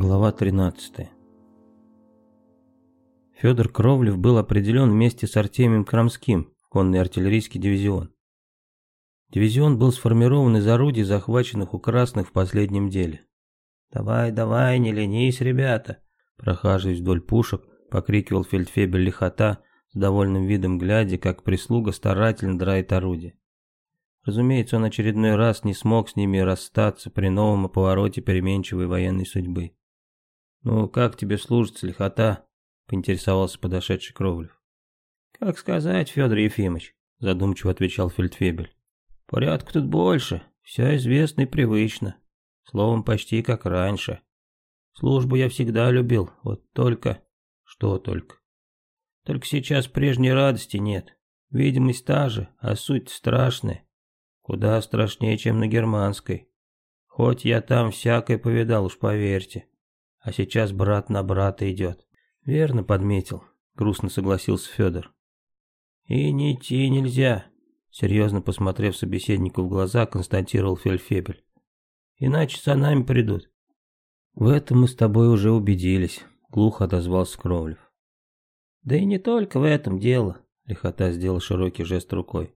Глава 13 Федор Кровлев был определен вместе с Артемием Крамским в конный артиллерийский дивизион. Дивизион был сформирован из орудий, захваченных у красных в последнем деле. «Давай, давай, не ленись, ребята!» Прохаживаясь вдоль пушек, покрикивал фельдфебель лихота, с довольным видом глядя, как прислуга старательно драет орудие. Разумеется, он очередной раз не смог с ними расстаться при новом повороте переменчивой военной судьбы. «Ну, как тебе служится, лихота?» — поинтересовался подошедший Кровлев. «Как сказать, Федор Ефимович?» — задумчиво отвечал Фельдфебель. «Порядка тут больше, все известно и привычно. Словом, почти как раньше. Службу я всегда любил, вот только...» «Что только?» «Только сейчас прежней радости нет. Видимость та же, а суть страшная. Куда страшнее, чем на германской. Хоть я там всякое повидал, уж поверьте. А сейчас брат на брата идет. Верно подметил, грустно согласился Федор. И не идти нельзя, серьезно посмотрев собеседнику в глаза, констатировал Фельфебель. Иначе за нами придут. В этом мы с тобой уже убедились, глухо отозвался Кровлев. Да и не только в этом дело, лихота сделал широкий жест рукой.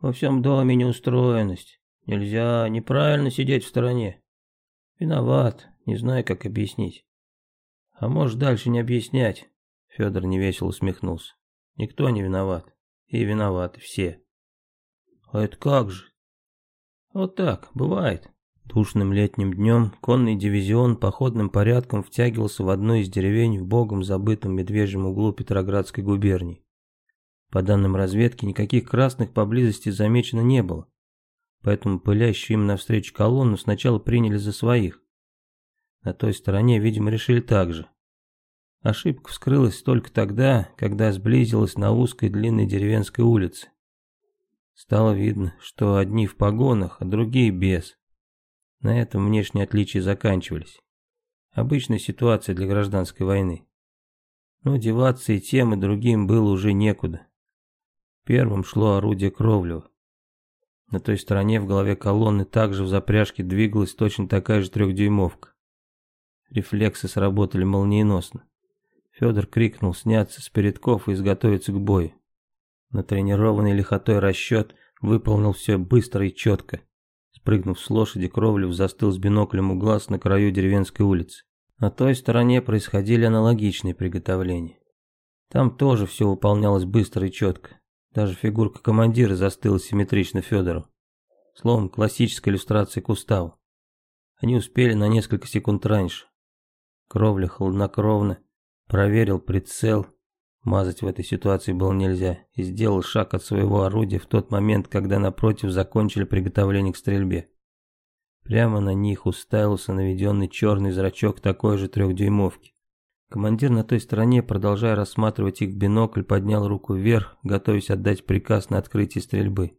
Во всем доме неустроенность. Нельзя неправильно сидеть в стороне. Виноват, не знаю, как объяснить. А может, дальше не объяснять? Федор невесело усмехнулся. Никто не виноват. И виноваты все. А это как же? Вот так, бывает. Тушным летним днем конный дивизион походным порядком втягивался в одну из деревень в богом забытом медвежьем углу Петроградской губернии. По данным разведки, никаких красных поблизости замечено не было, поэтому пылящую им навстречу колонну сначала приняли за своих. На той стороне, видимо, решили так же. Ошибка вскрылась только тогда, когда сблизилась на узкой длинной деревенской улице. Стало видно, что одни в погонах, а другие без. На этом внешние отличия заканчивались. Обычная ситуация для гражданской войны. Но деваться и тем, и другим было уже некуда. Первым шло орудие Кровлева. На той стороне в голове колонны также в запряжке двигалась точно такая же трехдюймовка. Рефлексы сработали молниеносно. Федор крикнул сняться с передков и изготовиться к бою. Натренированный лихотой расчет выполнил все быстро и четко. Спрыгнув с лошади, Кровлев застыл с биноклем у глаз на краю деревенской улицы. На той стороне происходили аналогичные приготовления. Там тоже все выполнялось быстро и четко. Даже фигурка командира застыла симметрично Федору. Словом, классическая иллюстрация к уставу. Они успели на несколько секунд раньше. Кровля хладнокровно проверил прицел. Мазать в этой ситуации было нельзя. И сделал шаг от своего орудия в тот момент, когда напротив закончили приготовление к стрельбе. Прямо на них уставился наведенный черный зрачок такой же трехдюймовки. Командир на той стороне, продолжая рассматривать их бинокль, поднял руку вверх, готовясь отдать приказ на открытие стрельбы.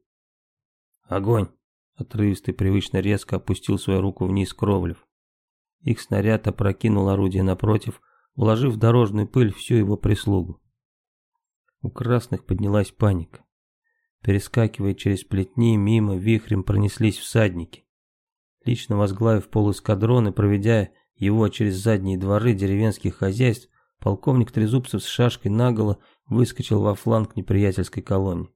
«Огонь!» — отрывисто и привычно резко опустил свою руку вниз Кровлев. Их снаряд опрокинул орудие напротив, уложив в дорожную пыль всю его прислугу. У красных поднялась паника. Перескакивая через плетни, мимо вихрем пронеслись всадники. Лично возглавив полуэскадрон и проведя его через задние дворы деревенских хозяйств полковник Трезубцев с шашкой наголо выскочил во фланг неприятельской колонии.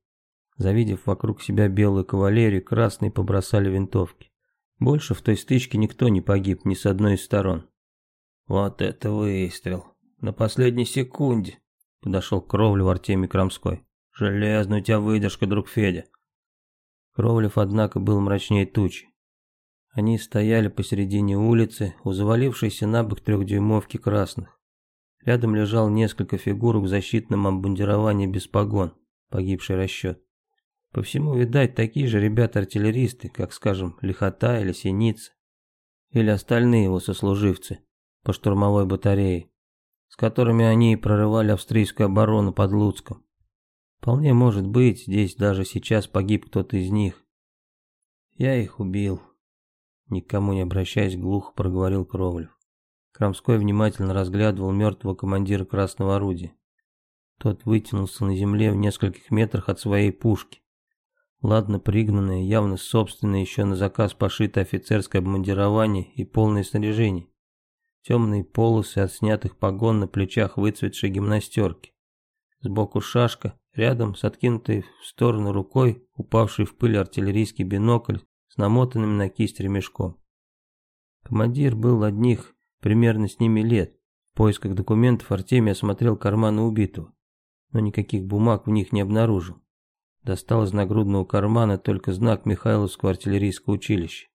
Завидев вокруг себя белую кавалерию, красные побросали винтовки. Больше в той стычке никто не погиб ни с одной из сторон. «Вот это выстрел! На последней секунде!» Подошел к Кровлю Артемий Крамской. «Железная у тебя выдержка, друг Федя!» Кровлев, однако, был мрачнее тучи. Они стояли посередине улицы, у завалившейся на бок трехдюймовки красных. Рядом лежал несколько фигурок в защитном обмундировании без погон, погибший расчет. По всему, видать, такие же ребята-артиллеристы, как, скажем, Лихота или Синица, или остальные его сослуживцы по штурмовой батарее, с которыми они прорывали австрийскую оборону под Луцком. Вполне может быть, здесь даже сейчас погиб кто-то из них. Я их убил. Никому не обращаясь, глухо проговорил Кровлев. Крамской внимательно разглядывал мертвого командира красного орудия. Тот вытянулся на земле в нескольких метрах от своей пушки. Ладно пригнанное, явно собственное еще на заказ пошитое офицерское обмундирование и полное снаряжение. темные полосы от снятых погон на плечах выцветшей гимнастерки. Сбоку шашка, рядом с откинутой в сторону рукой, упавший в пыль артиллерийский бинокль с намотанным на кисть ремешком. Командир был одних примерно с ними лет. В поисках документов Артемий осмотрел карманы убитого, но никаких бумаг в них не обнаружил. Достал из нагрудного кармана только знак Михайловского артиллерийского училища.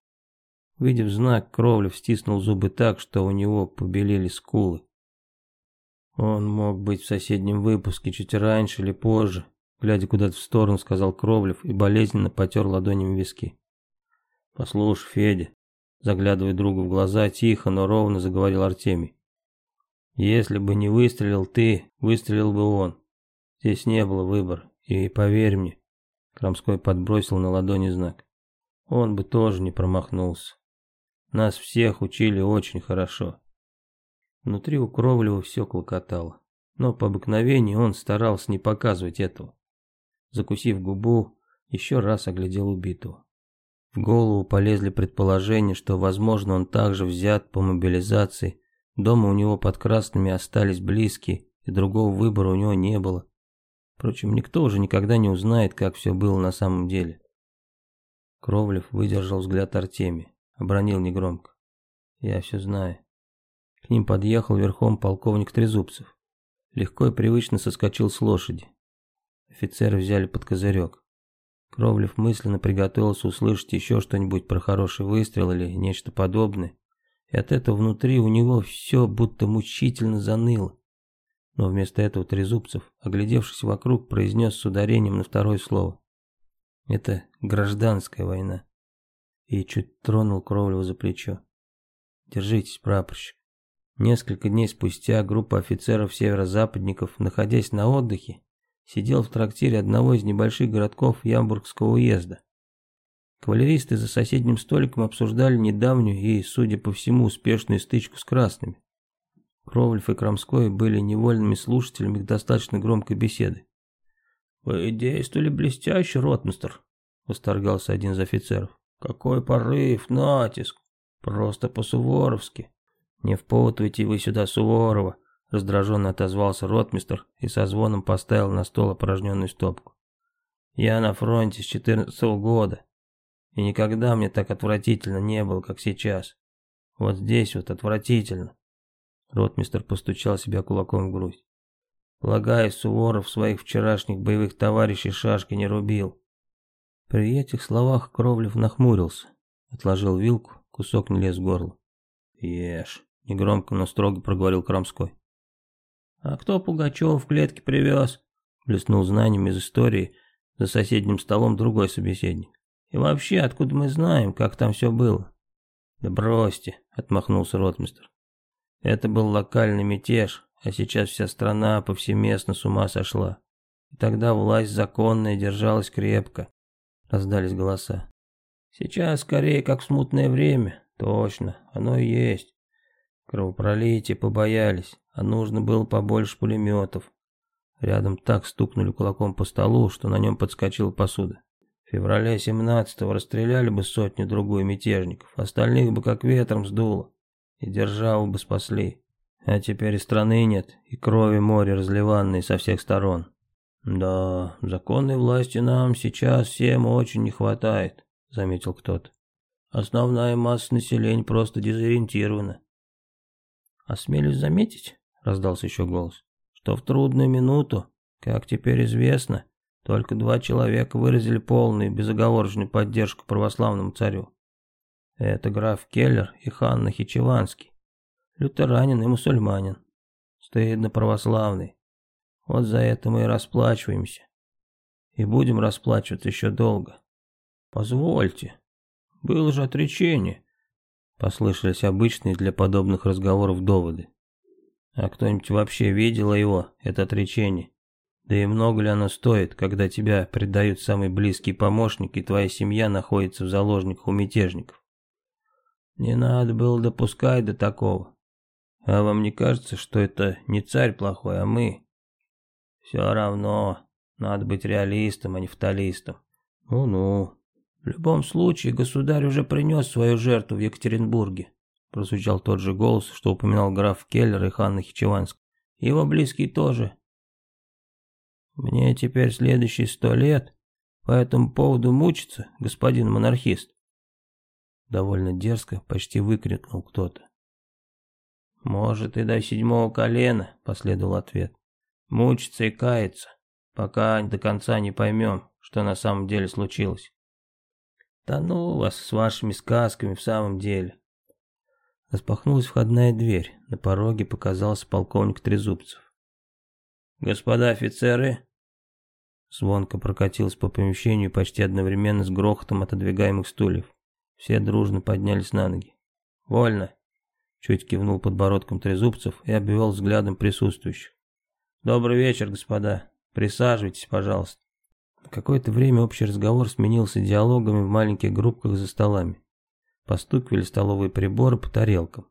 Увидев знак, Кровлев стиснул зубы так, что у него побелели скулы. Он мог быть в соседнем выпуске чуть раньше или позже, глядя куда-то в сторону, сказал Кровлев и болезненно потер ладонями виски. Послушай, Федя, заглядывая другу в глаза, тихо, но ровно заговорил Артемий. Если бы не выстрелил ты, выстрелил бы он. Здесь не было выбора, и поверь мне, Крамской подбросил на ладони знак. Он бы тоже не промахнулся. Нас всех учили очень хорошо. Внутри у Кровлева все клокотало, но по обыкновению он старался не показывать этого. Закусив губу, еще раз оглядел убитого. В голову полезли предположения, что, возможно, он также взят по мобилизации, дома у него под красными остались близкие, и другого выбора у него не было. Впрочем, никто уже никогда не узнает, как все было на самом деле. Кровлев выдержал взгляд Артемия, обронил негромко. «Я все знаю». К ним подъехал верхом полковник Трезубцев. Легко и привычно соскочил с лошади. Офицеры взяли под козырек. Кровлев мысленно приготовился услышать еще что-нибудь про хороший выстрел или нечто подобное. И от этого внутри у него все будто мучительно заныло. Но вместо этого Трезубцев, оглядевшись вокруг, произнес с ударением на второе слово. Это гражданская война. И чуть тронул Кровлева за плечо. Держитесь, прапорщик. Несколько дней спустя группа офицеров-северо-западников, находясь на отдыхе, сидел в трактире одного из небольших городков Ямбургского уезда. Кавалеристы за соседним столиком обсуждали недавнюю и, судя по всему, успешную стычку с красными. Кровлев и Крамской были невольными слушателями достаточно громкой беседы. «Вы действовали блестяще, ротмистр», — восторгался один из офицеров. «Какой порыв, натиск! Просто по-суворовски!» «Не впутывайте вы сюда Суворова», — раздраженно отозвался ротмистр и со звоном поставил на стол опорожненную стопку. «Я на фронте с четырнадцатого года, и никогда мне так отвратительно не было, как сейчас. Вот здесь вот отвратительно». Ротмистр постучал себя кулаком в грудь. Полагаю, Суворов своих вчерашних боевых товарищей шашки не рубил. При этих словах Кровлев нахмурился, отложил вилку, кусок не лез в горло. «Ешь», — негромко, но строго проговорил Крамской. «А кто Пугачева в клетке привез?» — блеснул знанием из истории за соседним столом другой собеседник. «И вообще, откуда мы знаем, как там все было?» «Да бросьте», — отмахнулся ротмистр. Это был локальный мятеж, а сейчас вся страна повсеместно с ума сошла. И тогда власть законная держалась крепко. Раздались голоса. Сейчас скорее как в смутное время. Точно, оно и есть. Кровопролитие побоялись, а нужно было побольше пулеметов. Рядом так стукнули кулаком по столу, что на нем подскочила посуда. В феврале 17-го расстреляли бы сотню-другую мятежников, остальных бы как ветром сдуло и державу бы спасли. А теперь и страны нет, и крови море разливанной со всех сторон. Да, законной власти нам сейчас всем очень не хватает, заметил кто-то. Основная масса населения просто дезориентирована. Осмелюсь заметить, раздался еще голос, что в трудную минуту, как теперь известно, только два человека выразили полную безоговорочную поддержку православному царю. Это граф Келлер и Ханна Хичеванский. Лютеранин и мусульманин. Стыдно православный. Вот за это мы и расплачиваемся. И будем расплачиваться еще долго. Позвольте. Было же отречение. Послышались обычные для подобных разговоров доводы. А кто-нибудь вообще видел его, это отречение? Да и много ли оно стоит, когда тебя предают самый близкий помощник и твоя семья находится в заложниках у мятежников? Не надо было допускать до такого. А вам не кажется, что это не царь плохой, а мы? Все равно, надо быть реалистом, а не фаталистом. Ну-ну. В любом случае, государь уже принес свою жертву в Екатеринбурге. прозвучал тот же голос, что упоминал граф Келлер и Ханна Хичеванск. Его близкий тоже. Мне теперь следующие сто лет по этому поводу мучиться, господин монархист. Довольно дерзко, почти выкрикнул кто-то. «Может, и до седьмого колена», — последовал ответ. «Мучиться и каяться, пока до конца не поймем, что на самом деле случилось». «Да ну вас с вашими сказками в самом деле». Распахнулась входная дверь, на пороге показался полковник Трезубцев. «Господа офицеры!» Звонко прокатилась по помещению почти одновременно с грохотом отодвигаемых стульев. Все дружно поднялись на ноги. «Вольно!» Чуть кивнул подбородком Трезубцев и обвел взглядом присутствующих. «Добрый вечер, господа. Присаживайтесь, пожалуйста». Какое-то время общий разговор сменился диалогами в маленьких группках за столами. Постукивали столовые приборы по тарелкам.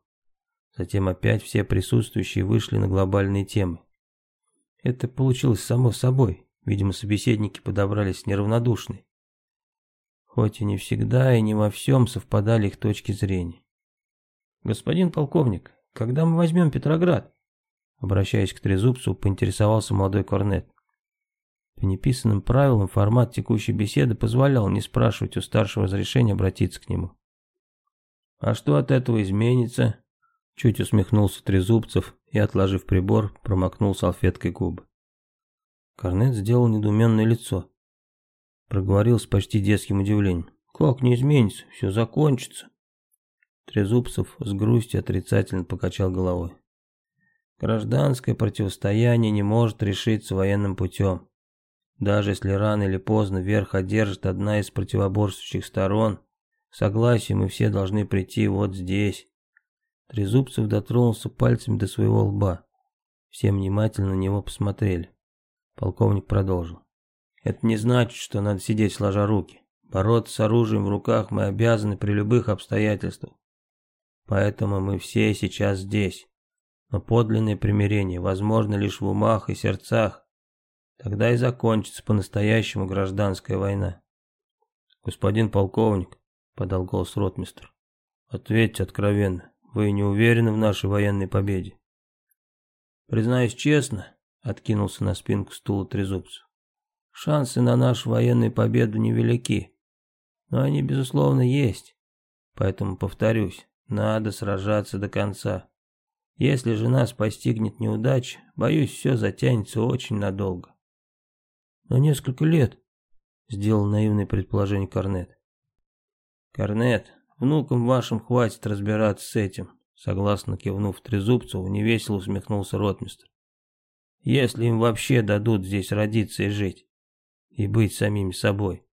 Затем опять все присутствующие вышли на глобальные темы. Это получилось само собой. Видимо, собеседники подобрались неравнодушные. Хоть и не всегда и не во всем совпадали их точки зрения. «Господин полковник, когда мы возьмем Петроград?» Обращаясь к Трезубцу, поинтересовался молодой корнет. По неписанным правилам формат текущей беседы позволял не спрашивать у старшего разрешения обратиться к нему. «А что от этого изменится?» Чуть усмехнулся Трезубцев и, отложив прибор, промокнул салфеткой губы. Корнет сделал недоуменное лицо. Проговорил с почти детским удивлением. «Как не изменится? Все закончится». Трезубцев с грустью отрицательно покачал головой. Гражданское противостояние не может решиться военным путем. Даже если рано или поздно верх одержит одна из противоборствующих сторон, согласие мы все должны прийти вот здесь. Трезубцев дотронулся пальцами до своего лба. Все внимательно на него посмотрели. Полковник продолжил. Это не значит, что надо сидеть сложа руки. Бороться с оружием в руках мы обязаны при любых обстоятельствах. Поэтому мы все сейчас здесь. Но подлинное примирение возможно лишь в умах и сердцах. Тогда и закончится по-настоящему гражданская война. Господин полковник, подал голос ротмистр, ответьте откровенно, вы не уверены в нашей военной победе? Признаюсь честно, откинулся на спинку стула трезубцев. Шансы на нашу военную победу невелики, но они безусловно есть. Поэтому повторюсь, надо сражаться до конца. Если же нас постигнет неудача, боюсь, все затянется очень надолго. На несколько лет, сделал наивное предположение Корнет. Корнет, внукам вашим хватит разбираться с этим, согласно кивнув Трезубцеву, невесело усмехнулся ротмистр. Если им вообще дадут здесь родиться и жить, и быть самими собой.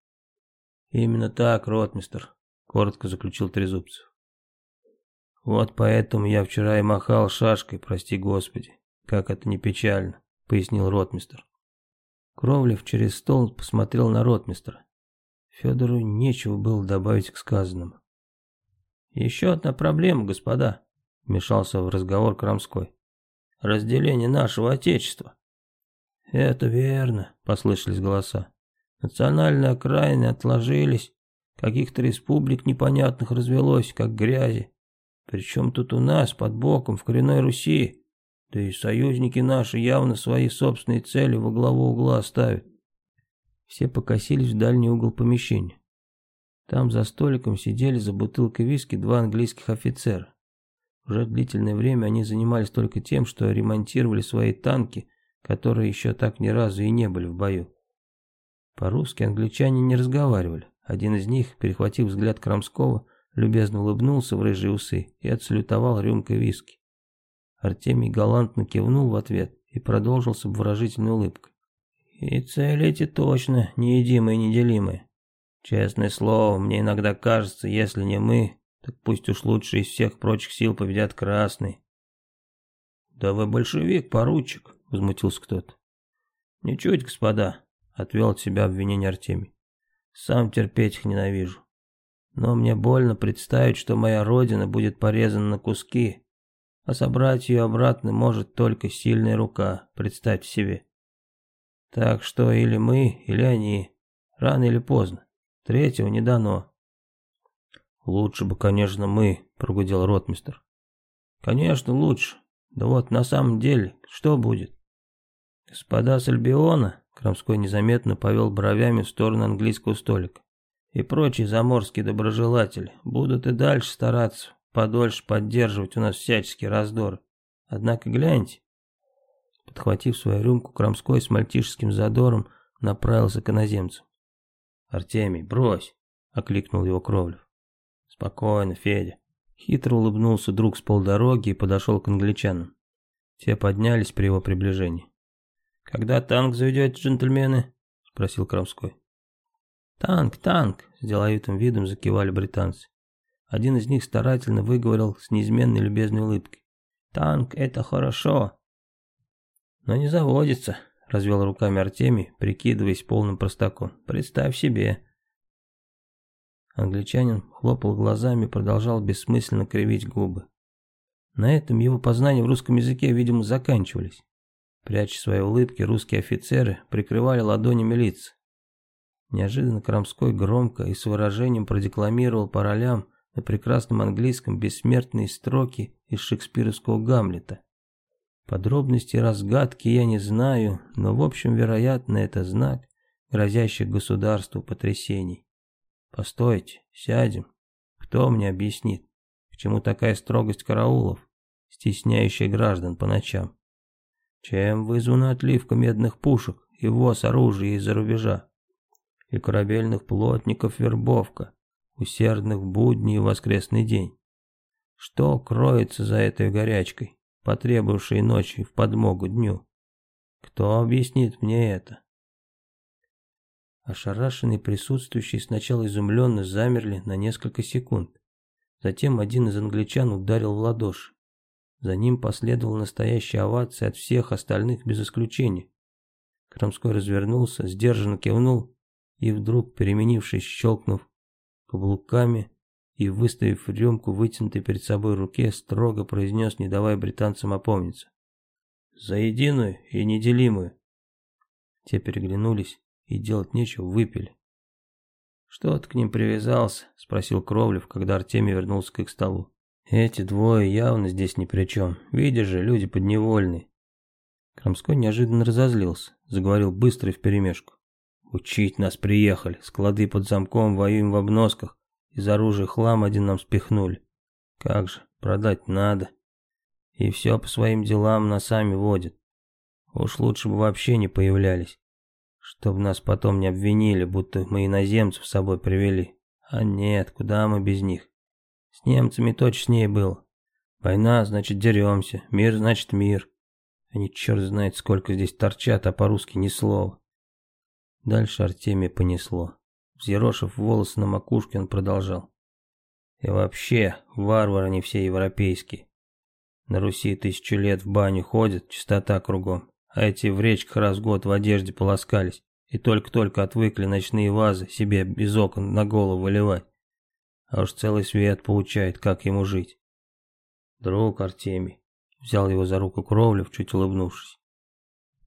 Именно так, ротмистр, коротко заключил Трезубцев. Вот поэтому я вчера и махал шашкой, прости господи. Как это не печально, пояснил ротмистр. Кровлев через стол посмотрел на ротмистра. Федору нечего было добавить к сказанному. «Еще одна проблема, господа», — вмешался в разговор Крамской. «Разделение нашего Отечества». «Это верно», — послышались голоса. «Национальные окраины отложились, каких-то республик непонятных развелось, как грязи. Причем тут у нас, под боком, в коренной Руси. Да и союзники наши явно свои собственные цели во главу угла ставят. Все покосились в дальний угол помещения. Там за столиком сидели за бутылкой виски два английских офицера. Уже длительное время они занимались только тем, что ремонтировали свои танки, которые еще так ни разу и не были в бою. По-русски англичане не разговаривали. Один из них, перехватив взгляд Крамского, любезно улыбнулся в рыжие усы и отсалютовал рюмкой виски. Артемий галантно кивнул в ответ и продолжил с обворожительной улыбкой. «И цели эти точно неедимые и неделимые. Честное слово, мне иногда кажется, если не мы, так пусть уж лучше из всех прочих сил победят красные». «Да вы большевик, поручик», — возмутился кто-то. «Ничуть, господа», — отвел от себя обвинение Артемий. «Сам терпеть их ненавижу. Но мне больно представить, что моя родина будет порезана на куски, а собрать ее обратно может только сильная рука, представьте себе. Так что или мы, или они, рано или поздно, третьего не дано. «Лучше бы, конечно, мы», — прогудел ротмистр. «Конечно, лучше. Да вот на самом деле, что будет?» «Господа с Альбиона», — Крамской незаметно повел бровями в сторону английского столика, «и прочие заморские доброжелатели будут и дальше стараться подольше поддерживать у нас всяческие раздоры. Однако гляньте». Подхватив свою рюмку, Крамской с мальтишеским задором направился к иноземцу. «Артемий, брось!» — окликнул его Кровлев. «Спокойно, Федя». Хитро улыбнулся друг с полдороги и подошел к англичанам. Те поднялись при его приближении. «Когда танк заведете, джентльмены?» — спросил Крамской. «Танк, танк!» — с деловитым видом закивали британцы. Один из них старательно выговорил с неизменной любезной улыбкой. «Танк — это хорошо!» «Но не заводится», — развел руками Артемий, прикидываясь полным простаком. «Представь себе, Англичанин хлопал глазами и продолжал бессмысленно кривить губы. На этом его познания в русском языке, видимо, заканчивались. Пряча свои улыбки, русские офицеры прикрывали ладонями лица. Неожиданно Крамской громко и с выражением продекламировал по ролям на прекрасном английском бессмертные строки из шекспировского Гамлета. Подробности разгадки я не знаю, но в общем, вероятно, это знак, грозящий государству потрясений. Постойте, сядем. Кто мне объяснит, к чему такая строгость караулов, стесняющая граждан по ночам? Чем вызвана отливка медных пушек и ввоз оружия из-за рубежа? И корабельных плотников вербовка, усердных будней и воскресный день? Что кроется за этой горячкой, потребовавшей ночи в подмогу дню? Кто объяснит мне это? Ошарашенные присутствующие сначала изумленно замерли на несколько секунд. Затем один из англичан ударил в ладоши. За ним последовала настоящая овация от всех остальных без исключения. Крамской развернулся, сдержанно кивнул и вдруг, переменившись, щелкнув каблуками и выставив рюмку вытянутой перед собой руке, строго произнес, не давая британцам опомниться. «За единую и неделимую!» Те переглянулись и делать нечего, выпили. «Что ты к ним привязался?» — спросил Кровлев, когда Артемий вернулся к их столу. «Эти двое явно здесь ни при чем. Видишь же, люди подневольные». Крамской неожиданно разозлился, заговорил быстро и вперемешку. «Учить нас приехали, склады под замком, воюем в обносках, из оружия хлам один нам спихнули. Как же, продать надо. И все по своим делам нас сами водят. Уж лучше бы вообще не появлялись. Чтоб нас потом не обвинили, будто мы иноземцев с собой привели. А нет, куда мы без них? С немцами точнее было. Война, значит, деремся. Мир, значит, мир. Они черт знает, сколько здесь торчат, а по-русски ни слова. Дальше Артемия понесло. Взъерошив волосы на макушке, он продолжал. И вообще, варвары они все европейские. На Руси тысячу лет в баню ходят, чистота кругом а эти в речках раз в год в одежде полоскались и только-только отвыкли ночные вазы себе без окон на голову выливать. А уж целый свет получает, как ему жить. Друг Артемий взял его за руку Кровлев, чуть улыбнувшись.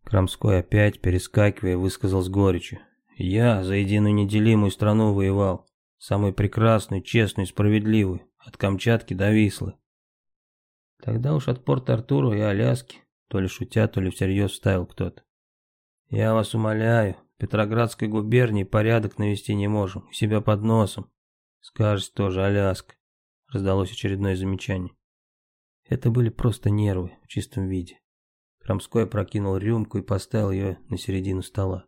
Крамской опять, перескакивая, высказал с горечью. «Я за единую неделимую страну воевал, самую прекрасную, честную, справедливую, от Камчатки до Вислы. Тогда уж от порта Артура и Аляски то ли шутя, то ли всерьез вставил кто-то. «Я вас умоляю, в Петроградской губернии порядок навести не можем, у себя под носом. Скажешь тоже, Аляска», — раздалось очередное замечание. Это были просто нервы в чистом виде. Крамской прокинул рюмку и поставил ее на середину стола.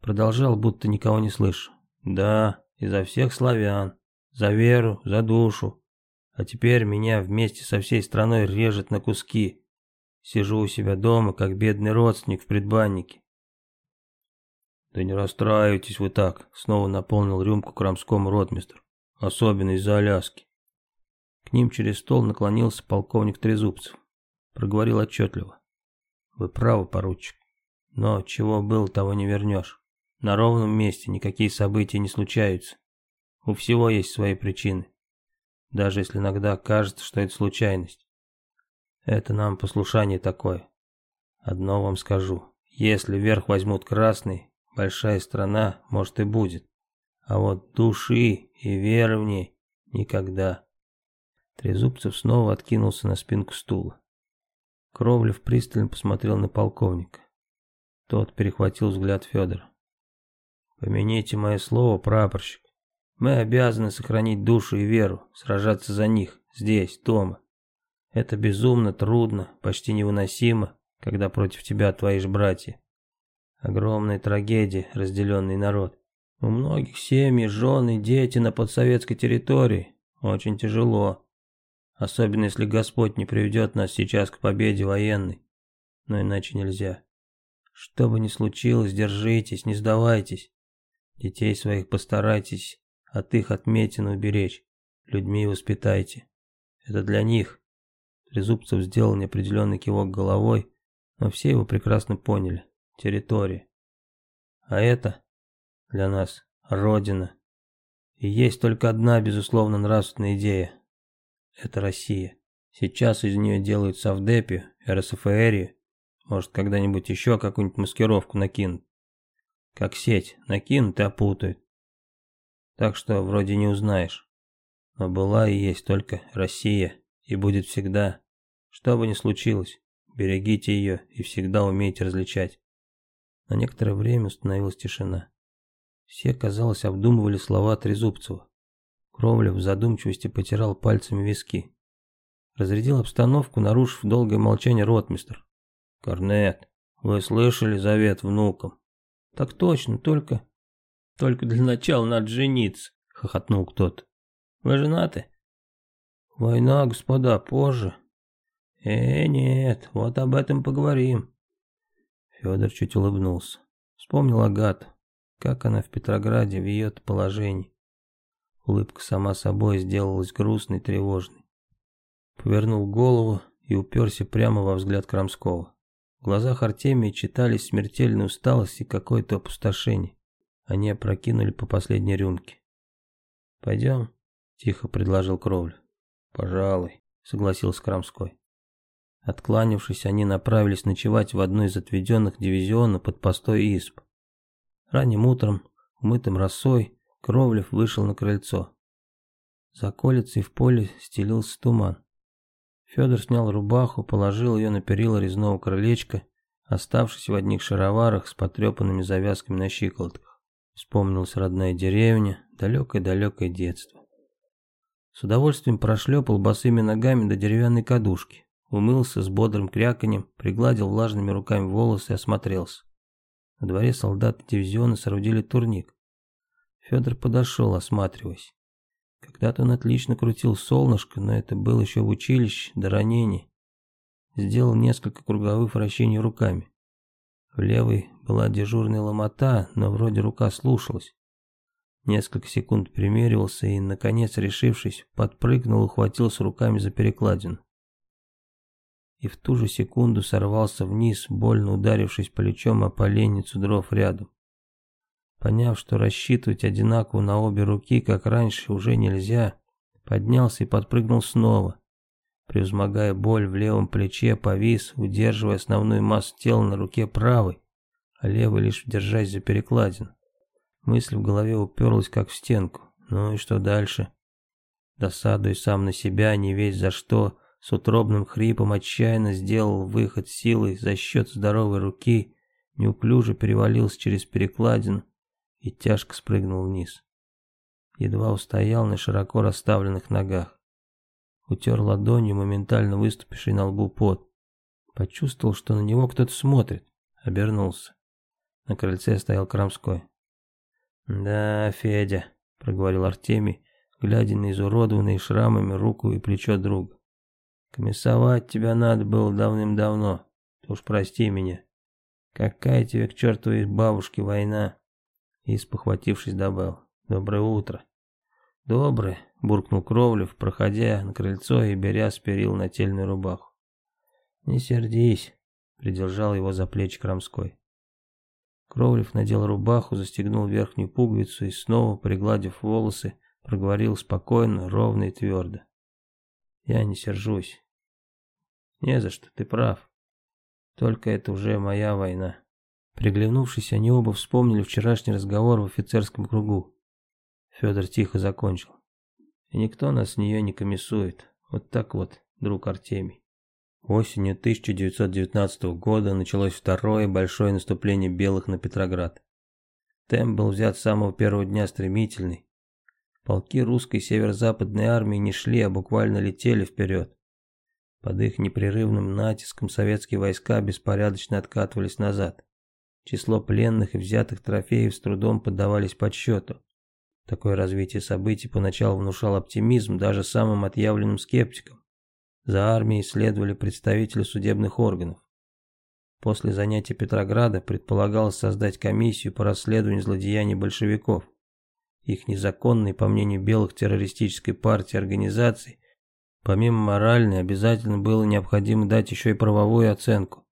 Продолжал, будто никого не слышу. «Да, изо всех славян, за веру, за душу. А теперь меня вместе со всей страной режет на куски, Сижу у себя дома, как бедный родственник в предбаннике. Да не расстраивайтесь вы так, снова наполнил рюмку крамскому ротмистр, особенно из-за Аляски. К ним через стол наклонился полковник Трезубцев. Проговорил отчетливо. Вы правы, поручик. Но чего было, того не вернешь. На ровном месте никакие события не случаются. У всего есть свои причины. Даже если иногда кажется, что это случайность. Это нам послушание такое. Одно вам скажу. Если верх возьмут красный, большая страна, может и будет. А вот души и веры в ней Никогда. Трезубцев снова откинулся на спинку стула. Кровлев пристально посмотрел на полковника. Тот перехватил взгляд Федора. «Помяните мое слово, прапорщик. Мы обязаны сохранить душу и веру, сражаться за них, здесь, дома. Это безумно трудно, почти невыносимо, когда против тебя твои же братья. Огромная трагедия, разделенный народ. У многих семьи, жены, дети на подсоветской территории. Очень тяжело. Особенно если Господь не приведет нас сейчас к победе военной. Но иначе нельзя. Что бы ни случилось, держитесь, не сдавайтесь. Детей своих постарайтесь от их отметин уберечь. Людьми воспитайте. Это для них. Трезубцев сделал неопределенный кивок головой, но все его прекрасно поняли. Территория. А это для нас Родина. И есть только одна, безусловно, нравственная идея. Это Россия. Сейчас из нее делают Савдепи, РСФРию, может когда-нибудь еще какую-нибудь маскировку накинут. Как сеть, накинут и опутают. Так что вроде не узнаешь. Но была и есть только Россия, и будет всегда. Что бы ни случилось, берегите ее и всегда умейте различать. На некоторое время установилась тишина. Все, казалось, обдумывали слова Трезубцева. Кровлев в задумчивости потирал пальцами виски. Разрядил обстановку, нарушив долгое молчание ротмистр. «Корнет, вы слышали завет внукам?» «Так точно, только...» «Только для начала надо жениться», — хохотнул кто-то. «Вы женаты?» «Война, господа, позже». «Э, нет, вот об этом поговорим». Федор чуть улыбнулся. Вспомнил Агату, как она в Петрограде в ее положении. Улыбка сама собой сделалась грустной, тревожной. Повернул голову и уперся прямо во взгляд Крамского. В глазах Артемия читались смертельная усталость и какое-то опустошение. Они опрокинули по последней рюмке. «Пойдем?» – тихо предложил Кровля. «Пожалуй», – согласился Крамской. Откланившись, они направились ночевать в одну из отведенных дивизионов под постой ИСП. Ранним утром, умытым росой, Кровлев вышел на крыльцо. За колицей в поле стелился туман. Федор снял рубаху, положил ее на перила резного крылечка, оставшись в одних шароварах с потрепанными завязками на щиколотках. Вспомнилась родная деревня, далекое-далекое детство. С удовольствием прошлепал босыми ногами до деревянной кадушки, умылся с бодрым кряканьем, пригладил влажными руками волосы и осмотрелся. На дворе солдаты дивизиона соорудили турник. Федор подошел, осматриваясь. Когда-то он отлично крутил солнышко, но это было еще в училище, до ранения. Сделал несколько круговых вращений руками. В левой была дежурная ломота, но вроде рука слушалась. Несколько секунд примеривался и, наконец, решившись, подпрыгнул и ухватился руками за перекладину. И в ту же секунду сорвался вниз, больно ударившись плечом о поленницу дров рядом. Поняв, что рассчитывать одинаково на обе руки, как раньше, уже нельзя, поднялся и подпрыгнул снова. Превозмогая боль в левом плече, повис, удерживая основную массу тела на руке правой, а левой лишь держась за перекладину. Мысль в голове уперлась как в стенку. Ну и что дальше? Досадуя сам на себя, не весь за что, с утробным хрипом отчаянно сделал выход силой за счет здоровой руки, неуклюже перевалился через перекладину, и тяжко спрыгнул вниз. Едва устоял на широко расставленных ногах. Утер ладонью моментально выступивший на лбу пот. Почувствовал, что на него кто-то смотрит. Обернулся. На крыльце стоял Крамской. «Да, Федя», — проговорил Артемий, глядя на изуродованные шрамами руку и плечо друга. «Комиссовать тебя надо было давным-давно. Ты уж прости меня. Какая тебе к чертовой бабушке война?» и, спохватившись, добавил «Доброе утро». «Доброе», — буркнул Кровлев, проходя на крыльцо и беря с перил нательную рубаху. «Не сердись», — придержал его за плечи Крамской. Кровлев надел рубаху, застегнул верхнюю пуговицу и снова, пригладив волосы, проговорил спокойно, ровно и твердо. «Я не сержусь. Не за что, ты прав. Только это уже моя война». Приглянувшись, они оба вспомнили вчерашний разговор в офицерском кругу. Федор тихо закончил. И никто нас с нее не комиссует. Вот так вот, друг Артемий. Осенью 1919 года началось второе большое наступление белых на Петроград. Темп был взят с самого первого дня стремительный. Полки русской северо-западной армии не шли, а буквально летели вперед. Под их непрерывным натиском советские войска беспорядочно откатывались назад. Число пленных и взятых трофеев с трудом поддавались подсчету. Такое развитие событий поначалу внушал оптимизм даже самым отъявленным скептикам. За армией следовали представители судебных органов. После занятия Петрограда предполагалось создать комиссию по расследованию злодеяний большевиков. Их незаконной, по мнению белых террористической партии организаций, помимо моральной, обязательно было необходимо дать еще и правовую оценку.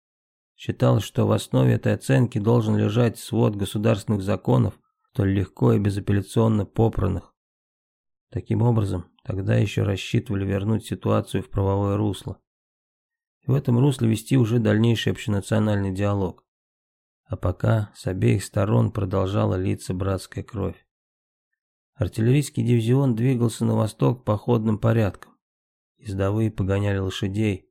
Считалось, что в основе этой оценки должен лежать свод государственных законов, столь легко и безапелляционно попранных. Таким образом, тогда еще рассчитывали вернуть ситуацию в правовое русло. И в этом русле вести уже дальнейший общенациональный диалог. А пока с обеих сторон продолжала литься братская кровь. Артиллерийский дивизион двигался на восток походным порядком. Ездовые погоняли лошадей.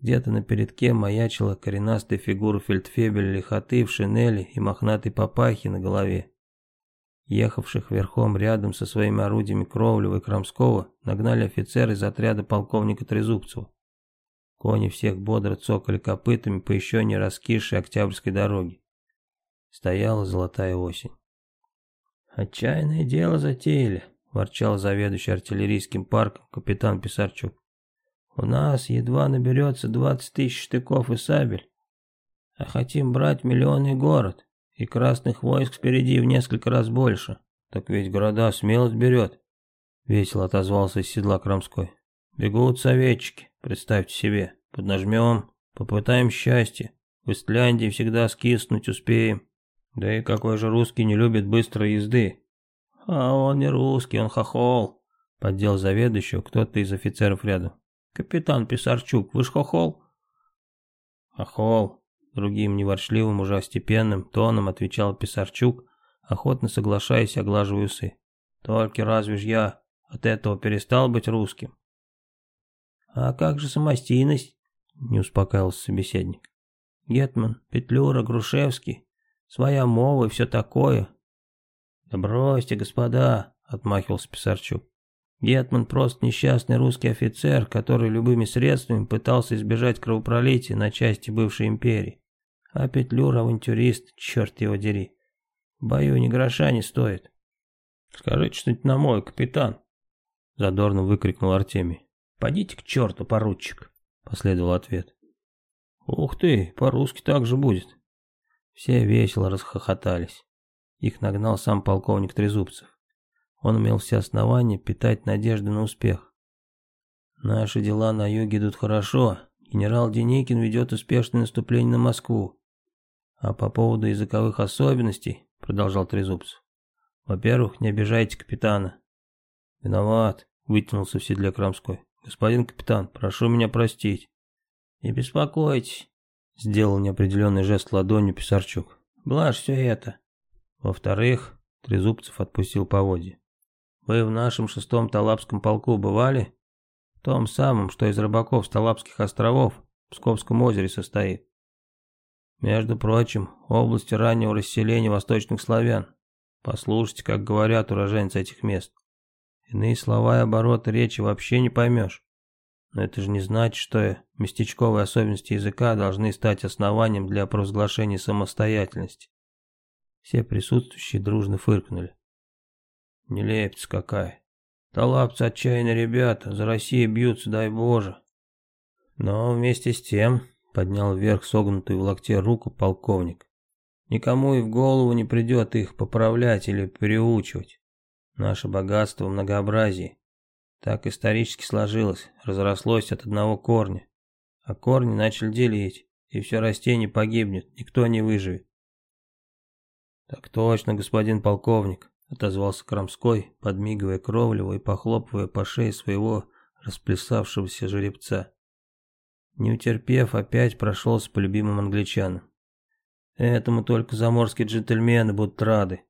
Где-то на передке маячила коренастая фигура фельдфебеля лихоты в шинели и мохнатой папахи на голове. Ехавших верхом рядом со своими орудиями Кровлева и Крамского нагнали офицеры из отряда полковника Трезубцева. Кони всех бодро цокали копытами по еще не раскисшей Октябрьской дороге. Стояла золотая осень. «Отчаянное дело затеяли», – ворчал заведующий артиллерийским парком капитан Писарчук. «У нас едва наберется двадцать тысяч штыков и сабель, а хотим брать миллионный город. И красных войск впереди в несколько раз больше. Так ведь города смелость берет. Весело отозвался из седла Крамской. Бегут советчики, представьте себе. Поднажмем, попытаем счастье. В Истляндии всегда скиснуть успеем. Да и какой же русский не любит быстрой езды? А он не русский, он хохол. Поддел заведующего кто-то из офицеров рядом. Капитан Писарчук, вы ж хохол? Хохол, Другим неворчливым, уже степенным тоном отвечал Писарчук, охотно соглашаясь, оглаживая усы. «Только разве ж я от этого перестал быть русским?» «А как же самостийность?» — не успокаивался собеседник. «Гетман, Петлюра, Грушевский, своя мова и все такое». «Да бросьте, господа», — отмахивался Писарчук. Гетман просто несчастный русский офицер, который любыми средствами пытался избежать кровопролития на части бывшей империи. А Петлюр авантюрист, черт его дери. Бою ни гроша не стоит. Скажите что-нибудь на мой, капитан. Задорно выкрикнул Артемий. Пойдите к черту, поручик. Последовал ответ. Ух ты, по-русски так же будет. Все весело расхохотались. Их нагнал сам полковник Трезубцев. Он имел все основания питать надежды на успех. Наши дела на юге идут хорошо. Генерал Деникин ведет успешное наступление на Москву. А по поводу языковых особенностей, продолжал Трезубцев. Во-первых, не обижайте капитана. Виноват, вытянулся в седле Крамской. Господин капитан, прошу меня простить. Не беспокойтесь, сделал неопределенный жест ладонью Писарчук. Блажь все это. Во-вторых, Трезубцев отпустил поводья. Вы в нашем шестом Талапском полку бывали? В том самом, что из рыбаков с Талапских островов в Псковском озере состоит. Между прочим, область раннего расселения восточных славян. Послушайте, как говорят уроженцы этих мест. Иные слова и обороты речи вообще не поймешь. Но это же не значит, что местечковые особенности языка должны стать основанием для провозглашения самостоятельности. Все присутствующие дружно фыркнули. Нелепец какая. Талапцы отчаянные ребята, за Россию бьются, дай Боже. Но вместе с тем, Поднял вверх согнутую в локте руку полковник. Никому и в голову не придет их поправлять или переучивать. Наше богатство в многообразии. Так исторически сложилось, разрослось от одного корня. А корни начали делить, и все растение погибнет, никто не выживет. «Так точно, господин полковник», — отозвался Крамской, подмигивая Кровлеву и похлопывая по шее своего расплясавшегося жеребца. Не утерпев, опять прошелся по любимым англичанам. Этому только заморские джентльмены будут рады.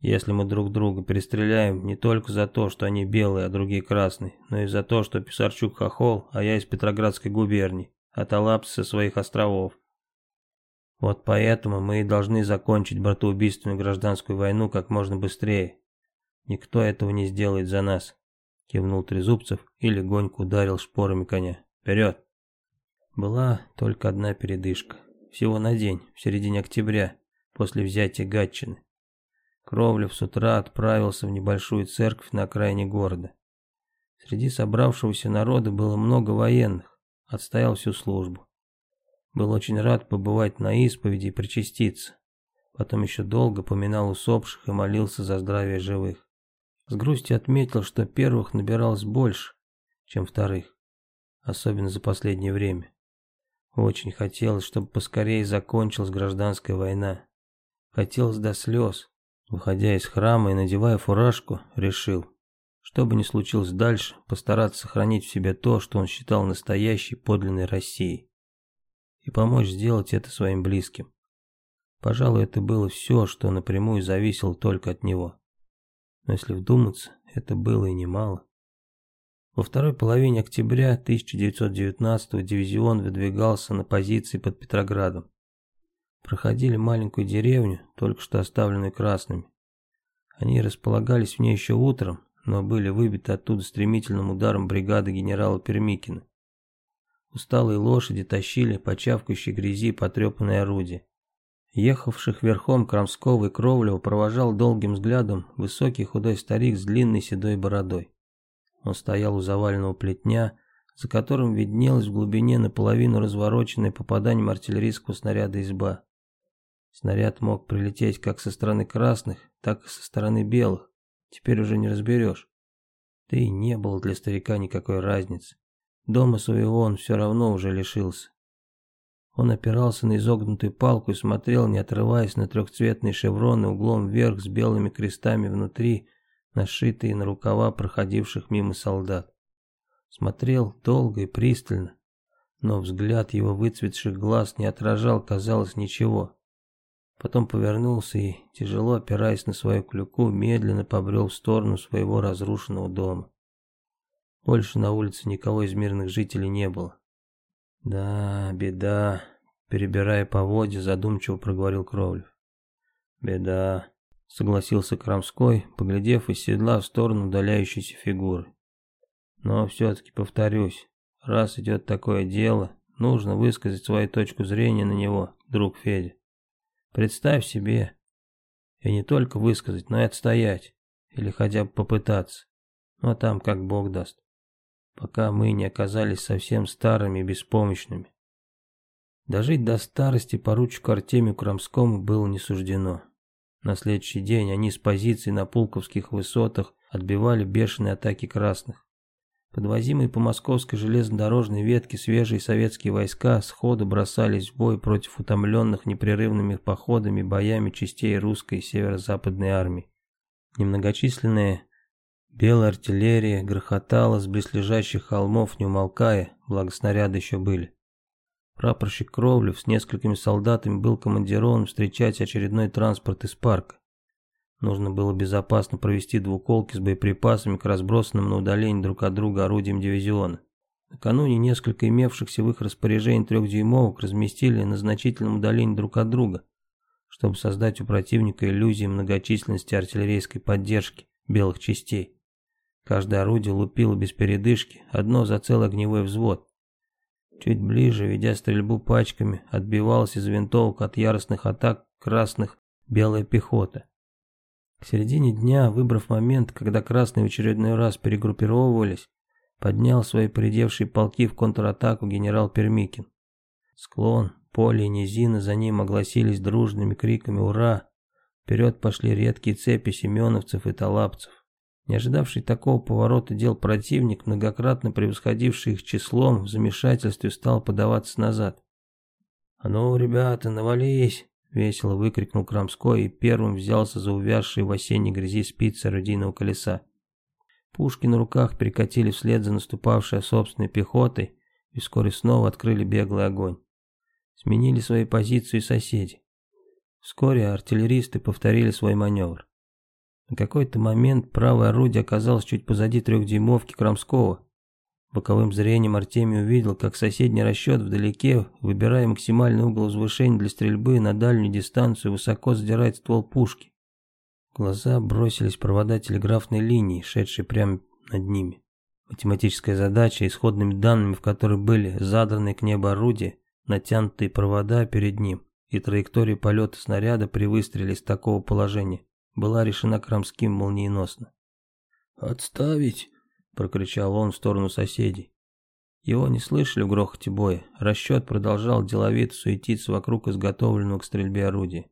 Если мы друг друга перестреляем не только за то, что они белые, а другие красные, но и за то, что Писарчук хохол, а я из Петроградской губернии, а Талапс со своих островов. Вот поэтому мы и должны закончить братоубийственную гражданскую войну как можно быстрее. Никто этого не сделает за нас, кивнул Трезубцев и легонько ударил шпорами коня. Вперед! Была только одна передышка. Всего на день, в середине октября, после взятия Гатчины. Кровлев с утра отправился в небольшую церковь на окраине города. Среди собравшегося народа было много военных, отстоял всю службу. Был очень рад побывать на исповеди и причаститься. Потом еще долго поминал усопших и молился за здравие живых. С грустью отметил, что первых набиралось больше, чем вторых, особенно за последнее время. Очень хотелось, чтобы поскорее закончилась гражданская война. Хотелось до слез. Выходя из храма и надевая фуражку, решил, что бы ни случилось дальше, постараться сохранить в себе то, что он считал настоящей подлинной Россией. И помочь сделать это своим близким. Пожалуй, это было все, что напрямую зависело только от него. Но если вдуматься, это было и немало. Во второй половине октября 1919 дивизион выдвигался на позиции под Петроградом. Проходили маленькую деревню, только что оставленную красными. Они располагались в ней еще утром, но были выбиты оттуда стремительным ударом бригады генерала Пермикина. Усталые лошади тащили по чавкающей грязи потрепанное орудие. Ехавших верхом Крамского и Кровлева провожал долгим взглядом высокий худой старик с длинной седой бородой. Он стоял у заваленного плетня, за которым виднелась в глубине наполовину развороченная попаданием артиллерийского снаряда изба. Снаряд мог прилететь как со стороны красных, так и со стороны белых. Теперь уже не разберешь. Да и не было для старика никакой разницы. Дома своего он все равно уже лишился. Он опирался на изогнутую палку и смотрел, не отрываясь на трехцветные шевроны углом вверх с белыми крестами внутри, нашитые на рукава проходивших мимо солдат. Смотрел долго и пристально, но взгляд его выцветших глаз не отражал, казалось, ничего. Потом повернулся и, тяжело опираясь на свою клюку, медленно побрел в сторону своего разрушенного дома. Больше на улице никого из мирных жителей не было. «Да, беда», — перебирая поводья, задумчиво проговорил Кровлев. «Беда», согласился Крамской, поглядев из седла в сторону удаляющейся фигуры. Но все-таки повторюсь, раз идет такое дело, нужно высказать свою точку зрения на него, друг Федя. Представь себе, и не только высказать, но и отстоять, или хотя бы попытаться. Ну а там как Бог даст. Пока мы не оказались совсем старыми и беспомощными. Дожить до старости поручику Артемию Крамскому было не суждено. На следующий день они с позиций на Пулковских высотах отбивали бешеные атаки красных. Подвозимые по московской железнодорожной ветке свежие советские войска сходу бросались в бой против утомленных непрерывными походами боями частей русской северо-западной армии. Немногочисленная белая артиллерия грохотала с близлежащих холмов, не умолкая, благо снаряды еще были. Прапорщик Кровлев с несколькими солдатами был командирован встречать очередной транспорт из парка. Нужно было безопасно провести двуколки с боеприпасами к разбросанным на удалении друг от друга орудиям дивизиона. Накануне несколько имевшихся в их распоряжении трехдюймовок разместили на значительном удалении друг от друга, чтобы создать у противника иллюзии многочисленности артиллерийской поддержки белых частей. Каждое орудие лупило без передышки, одно за целый огневой взвод. Чуть ближе, ведя стрельбу пачками, отбивалась из винтовок от яростных атак красных белая пехота. К середине дня, выбрав момент, когда красные в очередной раз перегруппировывались, поднял свои поредевшие полки в контратаку генерал Пермикин. Склон, поле и низины за ним огласились дружными криками «Ура!». Вперед пошли редкие цепи семеновцев и талапцев. Не ожидавший такого поворота дел противник, многократно превосходивший их числом, в замешательстве стал подаваться назад. «А ну, ребята, навались!» — весело выкрикнул Крамской и первым взялся за увязшие в осенней грязи спицы орудийного колеса. Пушки на руках перекатили вслед за наступавшей собственной пехотой и вскоре снова открыли беглый огонь. Сменили свои позиции соседи. Вскоре артиллеристы повторили свой маневр. На какой-то момент правое орудие оказалось чуть позади трехдюймовки Крамского. Боковым зрением Артемий увидел, как соседний расчет вдалеке, выбирая максимальный угол возвышения для стрельбы на дальнюю дистанцию, высоко задирает ствол пушки. В глаза бросились провода телеграфной линии, шедшие прямо над ними. Математическая задача, исходными данными в которой были задраны к небу орудия, натянутые провода перед ним и траектория полета снаряда при выстреле из такого положения, была решена Крамским молниеносно. «Отставить!» — прокричал он в сторону соседей. Его не слышали в грохоте боя. Расчет продолжал деловито суетиться вокруг изготовленного к стрельбе орудия.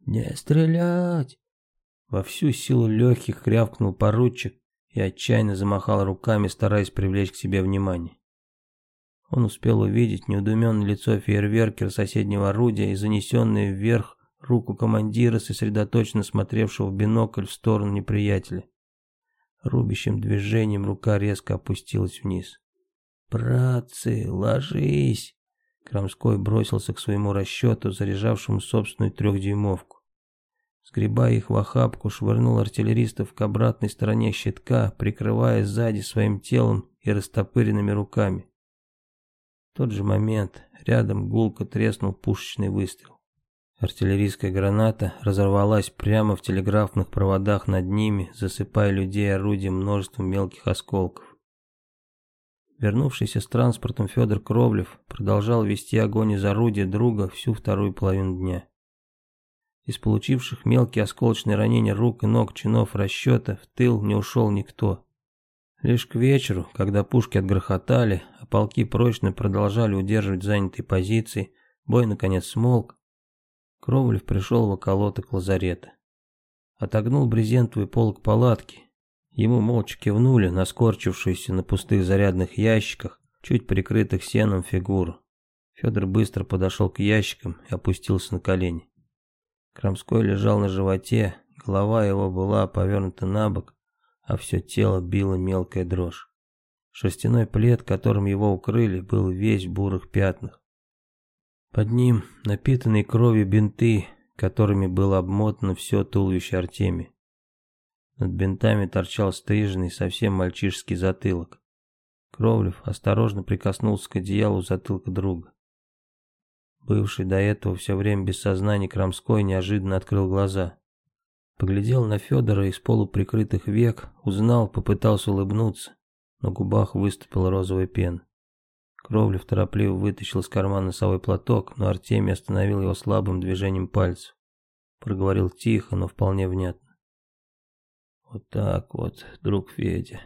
«Не стрелять!» Во всю силу легких крявкнул поручик и отчаянно замахал руками, стараясь привлечь к себе внимание. Он успел увидеть неудуменное лицо фейерверкера соседнего орудия и занесенное вверх руку командира, сосредоточенно смотревшего в бинокль в сторону неприятеля. Рубящим движением рука резко опустилась вниз. «Братцы, ложись!» Крамской бросился к своему расчету, заряжавшему собственную трехдюймовку. Сгребая их в охапку, швырнул артиллеристов к обратной стороне щитка, прикрывая сзади своим телом и растопыренными руками. В тот же момент рядом гулко треснул пушечный выстрел. Артиллерийская граната разорвалась прямо в телеграфных проводах над ними, засыпая людей орудием множеством мелких осколков. Вернувшийся с транспортом Федор Кровлев продолжал вести огонь из орудия друга всю вторую половину дня. Из получивших мелкие осколочные ранения рук и ног чинов расчета в тыл не ушел никто. Лишь к вечеру, когда пушки отгрохотали, а полки прочно продолжали удерживать занятые позиции, бой наконец смолк, Кровлев пришел в околоток лазарета. Отогнул брезентовый полок палатки. Ему молча кивнули на скорчившуюся на пустых зарядных ящиках, чуть прикрытых сеном фигуру. Федор быстро подошел к ящикам и опустился на колени. Крамской лежал на животе, голова его была повернута на бок, а все тело било мелкая дрожь. Шерстяной плед, которым его укрыли, был весь в бурых пятнах. Под ним напитанные кровью бинты, которыми было обмотано все туловище Артемия. Над бинтами торчал стриженный, совсем мальчишеский затылок. Кровлев осторожно прикоснулся к одеялу затылка друга. Бывший до этого все время без сознания Крамской неожиданно открыл глаза. Поглядел на Федора из полуприкрытых век, узнал, попытался улыбнуться. На губах выступила розовая пена. Кровлев торопливо вытащил из кармана носовой платок, но Артемий остановил его слабым движением пальцев. Проговорил тихо, но вполне внятно. «Вот так вот, друг Федя,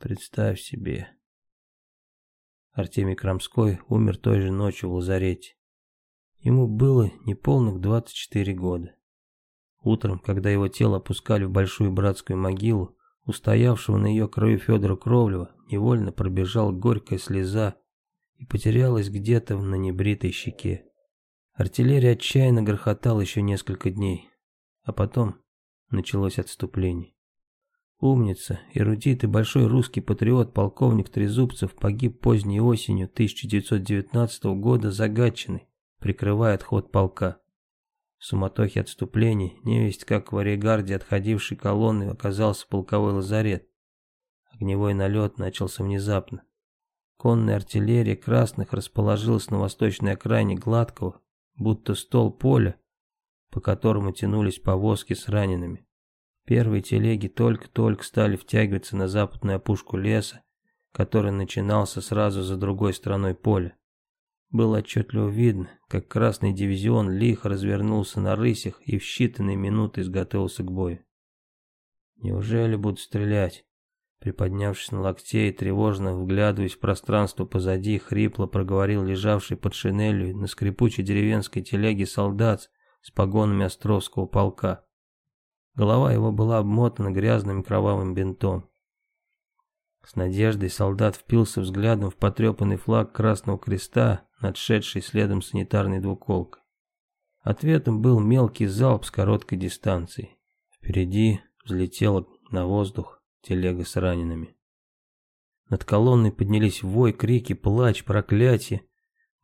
представь себе». Артемий Крамской умер той же ночью в лазарете. Ему было неполных 24 года. Утром, когда его тело опускали в большую братскую могилу, устоявшего на ее краю Федора Кровлева, невольно пробежала горькая слеза и потерялась где-то на небритой щеке. Артиллерия отчаянно грохотала еще несколько дней, а потом началось отступление. Умница, эрудит и большой русский патриот полковник Трезубцев погиб поздней осенью 1919 года за Гатчиной, прикрывая отход полка. В суматохе отступлений, невесть как в аригарде отходившей колонны оказался полковой лазарет. Огневой налет начался внезапно. Конная артиллерия красных расположилась на восточной окраине гладкого, будто стол поля, по которому тянулись повозки с ранеными. Первые телеги только-только стали втягиваться на западную опушку леса, который начинался сразу за другой стороной поля. Было отчетливо видно, как красный дивизион лихо развернулся на рысях и в считанные минуты изготовился к бою. Неужели будут стрелять? Приподнявшись на локте и тревожно вглядываясь в пространство позади, хрипло проговорил лежавший под шинелью на скрипучей деревенской телеге солдат с погонами Островского полка. Голова его была обмотана грязным кровавым бинтом. С надеждой солдат впился взглядом в потрепанный флаг Красного Креста, надшедший следом санитарной двуколкой. Ответом был мелкий залп с короткой дистанции. Впереди взлетела на воздух телега с ранеными. Над колонной поднялись вой, крики, плач, проклятие.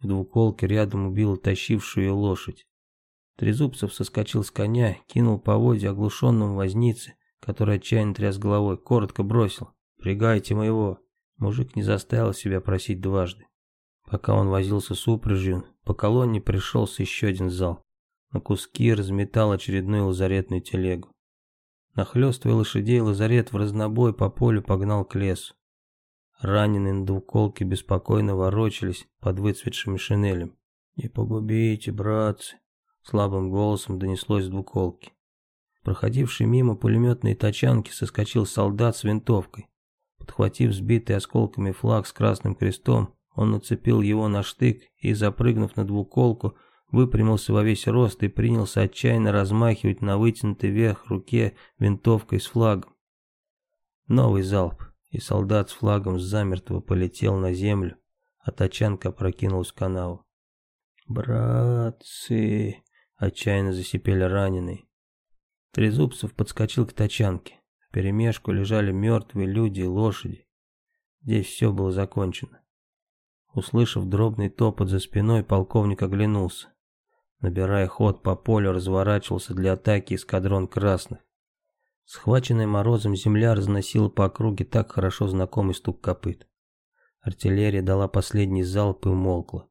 В двуколке рядом убил тащившую ее лошадь. Трезубцев соскочил с коня, кинул поводья оглушенному вознице, который отчаянно тряс головой, коротко бросил «Пригайте моего». Мужик не заставил себя просить дважды. Пока он возился с упряжью, по колонне пришелся еще один зал. На куски разметал очередную лазаретную телегу. Нахлёстывая лошадей, лазарет в разнобой по полю погнал к лесу. Раненые на двуколке беспокойно ворочались под выцветшими шинелями. «Не погубите, братцы!» Слабым голосом донеслось с двуколки. Проходивший мимо пулеметной тачанки соскочил солдат с винтовкой. Подхватив сбитый осколками флаг с красным крестом, он нацепил его на штык и, запрыгнув на двуколку, выпрямился во весь рост и принялся отчаянно размахивать на вытянутой вверх руке винтовкой с флагом. Новый залп, и солдат с флагом замертво полетел на землю, а тачанка опрокинулась в канаву. «Братцы!» — отчаянно засипели раненые. Трезубцев подскочил к тачанке. В перемешку лежали мертвые люди и лошади. Здесь все было закончено. Услышав дробный топот за спиной, полковник оглянулся. Набирая ход по полю, разворачивался для атаки эскадрон красных. Схваченная морозом земля разносила по округе так хорошо знакомый стук копыт. Артиллерия дала последний залп и умолкла.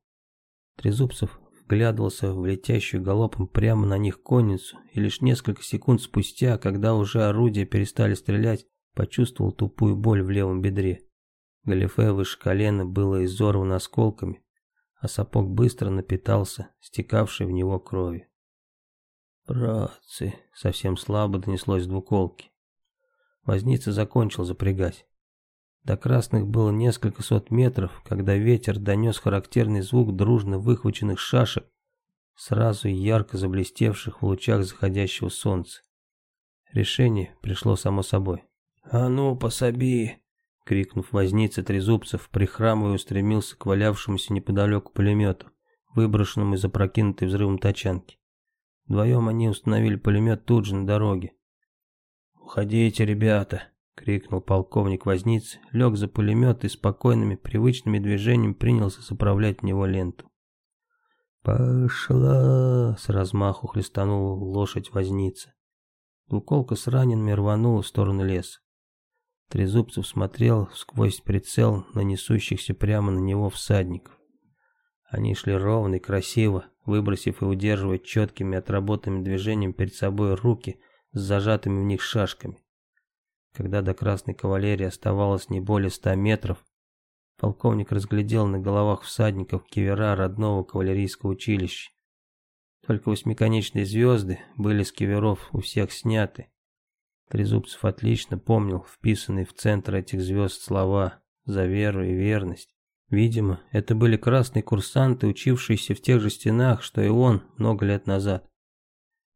Трезубцев вглядывался в летящую галопом прямо на них конницу, и лишь несколько секунд спустя, когда уже орудия перестали стрелять, почувствовал тупую боль в левом бедре. Галифе выше колена было изорвано осколками, а сапог быстро напитался, стекавшей в него кровью. «Братцы!» — совсем слабо донеслось двуколки. Возница закончил запрягать. До красных было несколько сот метров, когда ветер донес характерный звук дружно выхваченных шашек, сразу ярко заблестевших в лучах заходящего солнца. Решение пришло само собой. «А ну, пособи!» Крикнув возница трезубцев, прихрамывая устремился к валявшемуся неподалеку пулемету, выброшенному из опрокинутой взрывом тачанки. Вдвоем они установили пулемет тут же на дороге. «Уходите, ребята!» — крикнул полковник возниц, лег за пулемет и спокойными, привычными движениями принялся соправлять в него ленту. «Пошла!» — с размаху хлестанула лошадь возница. Двуколка с ранеными рванула в сторону леса. Трезубцев смотрел сквозь прицел на несущихся прямо на него всадников. Они шли ровно и красиво, выбросив и удерживая четкими отработанными движениями перед собой руки с зажатыми в них шашками. Когда до красной кавалерии оставалось не более ста метров, полковник разглядел на головах всадников кивера родного кавалерийского училища. Только восьмиконечные звезды были с киверов у всех сняты, Трезубцев отлично помнил вписанные в центр этих звезд слова «за веру и верность». Видимо, это были красные курсанты, учившиеся в тех же стенах, что и он много лет назад.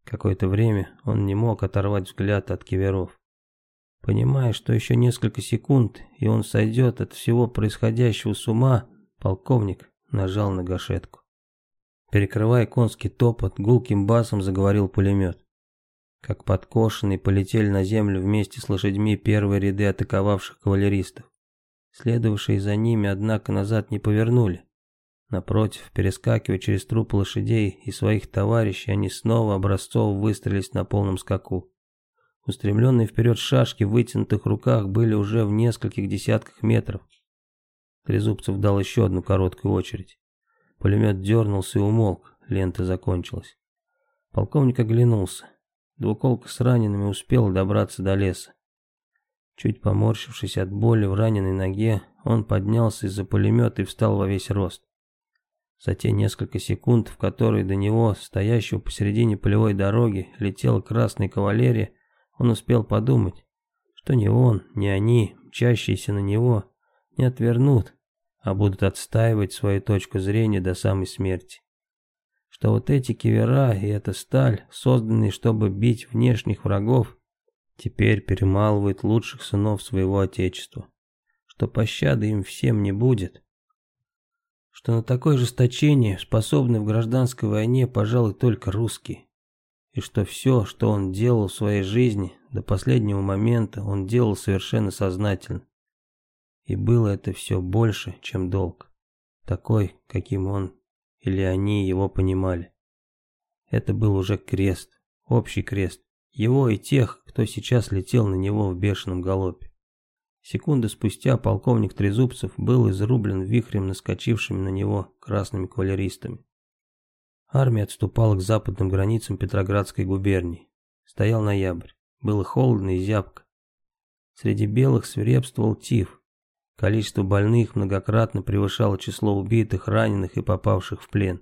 Какое-то время он не мог оторвать взгляд от киверов. Понимая, что еще несколько секунд, и он сойдет от всего происходящего с ума, полковник нажал на гашетку. Перекрывая конский топот, гулким басом заговорил пулемет. Как подкошенные полетели на землю вместе с лошадьми первые ряды атаковавших кавалеристов. Следовавшие за ними, однако, назад не повернули. Напротив, перескакивая через трупы лошадей и своих товарищей, они снова образцово выстрелились на полном скаку. Устремленные вперед шашки в вытянутых руках были уже в нескольких десятках метров. Трезубцев дал еще одну короткую очередь. Пулемет дернулся и умолк, лента закончилась. Полковник оглянулся. Двуколка с ранеными успел добраться до леса. Чуть поморщившись от боли в раненой ноге, он поднялся из-за пулемета и встал во весь рост. За те несколько секунд, в которые до него, стоящего посередине полевой дороги, летела красная кавалерия, он успел подумать, что ни он, ни они, мчащиеся на него, не отвернут, а будут отстаивать свою точку зрения до самой смерти что вот эти кивера и эта сталь, созданные, чтобы бить внешних врагов, теперь перемалывают лучших сынов своего отечества, что пощады им всем не будет, что на такое жесточение способны в гражданской войне, пожалуй, только русские, и что все, что он делал в своей жизни, до последнего момента он делал совершенно сознательно. И было это все больше, чем долг, такой, каким он или они его понимали. Это был уже крест, общий крест, его и тех, кто сейчас летел на него в бешеном галопе. Секунды спустя полковник Трезубцев был изрублен вихрем наскочившими на него красными кавалеристами. Армия отступала к западным границам Петроградской губернии. Стоял ноябрь. Было холодно и зябко. Среди белых свирепствовал тиф. Количество больных многократно превышало число убитых, раненых и попавших в плен.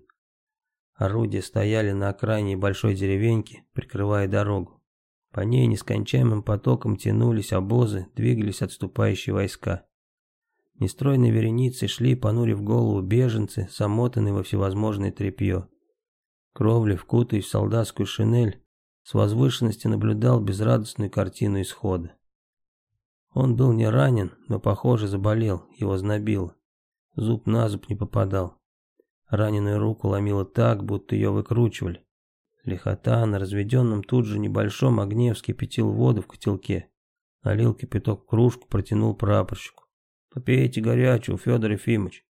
Орудия стояли на окраине большой деревеньки, прикрывая дорогу. По ней нескончаемым потоком тянулись обозы, двигались отступающие войска. Нестройной вереницей шли, понурив голову, беженцы, замотанные во всевозможное тряпье. Кровлев, кутаясь в солдатскую шинель, с возвышенности наблюдал безрадостную картину исхода. Он был не ранен, но, похоже, заболел, его знобило. Зуб на зуб не попадал. Раненую руку ломило так, будто ее выкручивали. Лихота на разведенном тут же небольшом огне вскипятил воду в котелке. Налил кипяток в кружку, протянул прапорщику. «Попейте горячего, Федор Ефимович».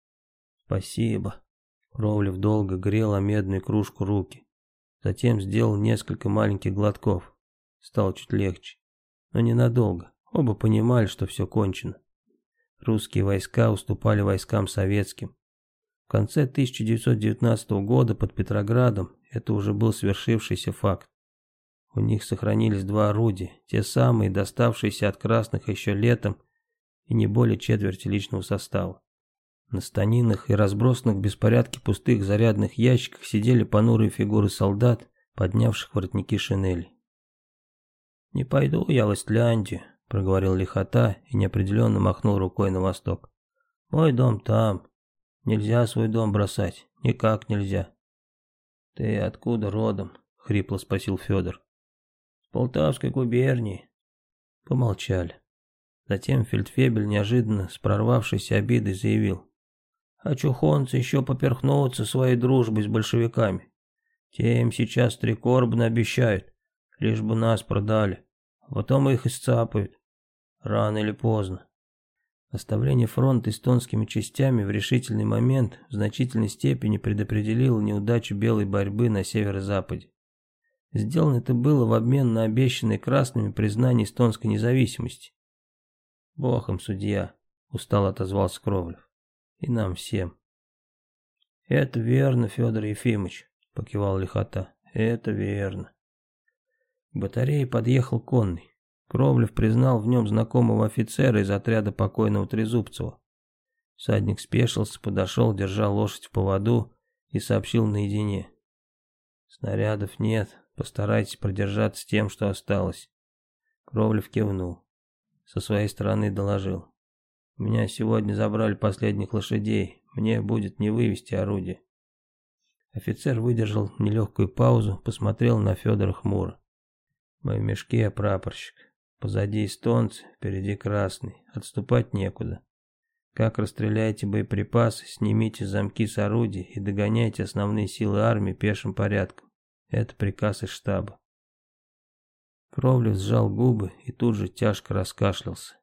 «Спасибо». Кровлев долго грел о медную кружку руки. Затем сделал несколько маленьких глотков. Стало чуть легче. Но ненадолго. Оба понимали, что все кончено. Русские войска уступали войскам советским. В конце 1919 года под Петроградом это уже был свершившийся факт. У них сохранились два орудия, те самые, доставшиеся от красных еще летом, и не более четверти личного состава. На станинах и разбросанных в беспорядке пустых зарядных ящиках сидели понурые фигуры солдат, поднявших воротники шинели. «Не пойду я в Истляндию», — проговорил лихота и неопределенно махнул рукой на восток. «Мой дом там. Нельзя свой дом бросать. Никак нельзя». «Ты откуда родом?» — хрипло спросил Федор. «С Полтавской губернии». Помолчали. Затем Фельдфебель неожиданно с прорвавшейся обидой заявил. А чухонцы еще поперхнутся своей дружбой с большевиками. Те им сейчас трикорбно обещают, лишь бы нас продали. А потом их исцапают. Рано или поздно. Оставление фронта эстонскими частями в решительный момент в значительной степени предопределило неудачу белой борьбы на северо-западе. Сделано это было в обмен на обещанное красными признание эстонской независимости. «Бог им судья», — устало отозвался Кровлев и нам всем. «Это верно, Федор Ефимович», — покивал лихота. «Это верно». К батарее подъехал конный. Кровлев признал в нем знакомого офицера из отряда покойного Трезубцева. Садник спешился, подошел, держал лошадь в поводу и сообщил наедине. «Снарядов нет, постарайтесь продержаться тем, что осталось». Кровлев кивнул. Со своей стороны доложил. Меня сегодня забрали последних лошадей, мне будет не вывести орудие. Офицер выдержал нелегкую паузу, посмотрел на Федора хмуро. Мы в мешке, прапорщик. Позади эстонцы, впереди красный. Отступать некуда. Как расстреляете боеприпасы, снимите замки с орудий и догоняйте основные силы армии пешим порядком. Это приказ из штаба. Кровлев сжал губы и тут же тяжко раскашлялся.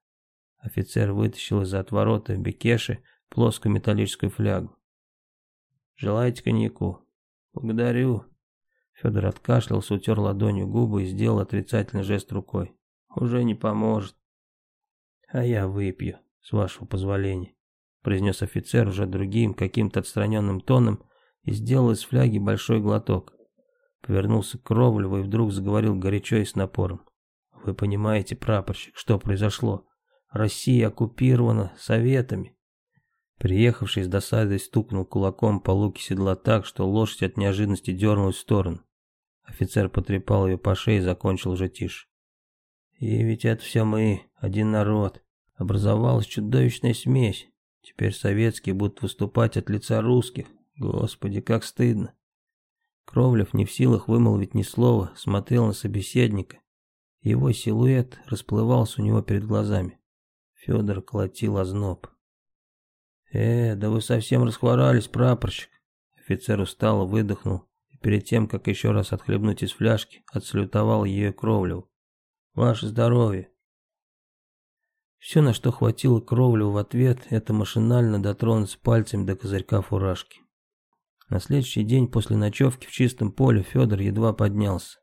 Офицер вытащил из-за отворота бекеши плоскую металлическую флягу. «Желаете коньяку?» «Благодарю». Федор откашлялся, утер ладонью губы и сделал отрицательный жест рукой. «Уже не поможет». «А я выпью, с вашего позволения», произнес офицер уже другим, каким-то отстраненным тоном и сделал из фляги большой глоток. Повернулся к Кровлеву и вдруг заговорил горячо и с напором. «Вы понимаете, прапорщик, что произошло? Россия оккупирована советами. Приехавший с досадой стукнул кулаком по луке седла так, что лошадь от неожиданности дернулась в сторону. Офицер потрепал ее по шее и закончил уже тише. И ведь это все мы, один народ. Образовалась чудовищная смесь. Теперь советские будут выступать от лица русских. Господи, как стыдно. Кровлев не в силах вымолвить ни слова, смотрел на собеседника. Его силуэт расплывался у него перед глазами. Федор колотил озноб. «Э, да вы совсем расхворались, прапорщик!» Офицер устало выдохнул и перед тем, как еще раз отхлебнуть из фляжки, отсалютовал ее кровлю. «Ваше здоровье!» Все, на что хватило кровлю в ответ, это машинально дотронуться пальцем до козырька фуражки. На следующий день после ночевки в чистом поле Федор едва поднялся.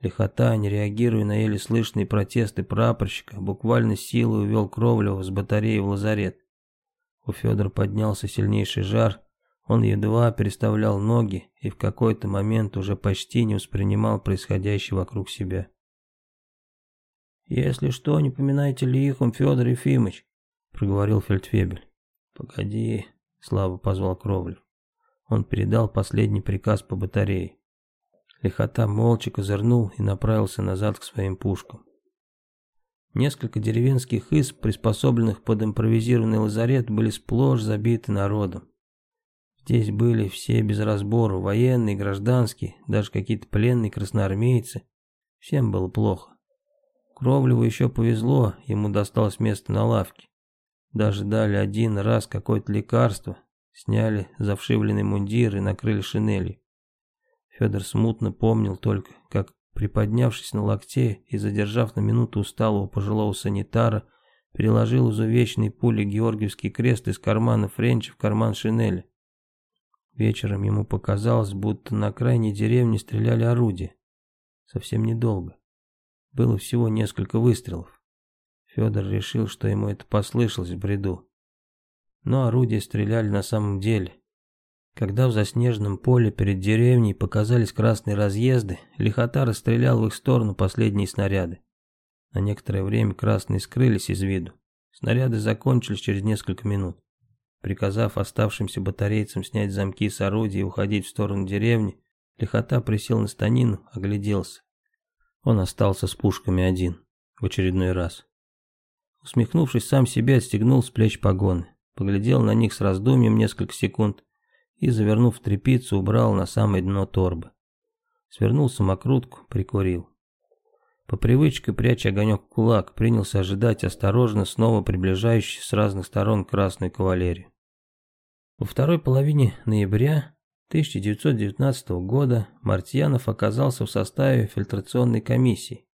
Лихота, не реагируя на еле слышные протесты прапорщика, буквально силой увел Кровлева с батареи в лазарет. У Федора поднялся сильнейший жар, он едва переставлял ноги и в какой-то момент уже почти не воспринимал происходящее вокруг себя. «Если что, не поминайте лихом, Федор Ефимыч», — проговорил фельдфебель. «Погоди», — слабо позвал Кровлев. Он передал последний приказ по батарее. Лихота молча козырнул и направился назад к своим пушкам. Несколько деревенских изб, приспособленных под импровизированный лазарет, были сплошь забиты народом. Здесь были все без разбору, военные, гражданские, даже какие-то пленные красноармейцы. Всем было плохо. Кровлеву еще повезло, ему досталось место на лавке. Даже дали один раз какое-то лекарство, сняли завшивленный мундир и накрыли шинелью. Федор смутно помнил только, как, приподнявшись на локте и задержав на минуту усталого пожилого санитара, переложил изувеченный пули Георгиевский крест из кармана Френча в карман шинели. Вечером ему показалось, будто на крайней деревне стреляли орудия. Совсем недолго. Было всего несколько выстрелов. Федор решил, что ему это послышалось в бреду. Но орудия стреляли на самом деле. Когда в заснеженном поле перед деревней показались красные разъезды, лихота расстрелял в их сторону последние снаряды. На некоторое время красные скрылись из виду. Снаряды закончились через несколько минут. Приказав оставшимся батарейцам снять замки с орудия и уходить в сторону деревни, лихота присел на станину, огляделся. Он остался с пушками один, в очередной раз. Усмехнувшись сам себе, отстегнул с плеч погоны, поглядел на них с раздумьем несколько секунд и, завернув в тряпицу, убрал на самое дно торбы. Свернул самокрутку, прикурил. По привычке, пряча огонек в кулак, принялся ожидать осторожно снова приближающейся с разных сторон красной кавалерии. Во второй половине ноября 1919 года Мартьянов оказался в составе фильтрационной комиссии,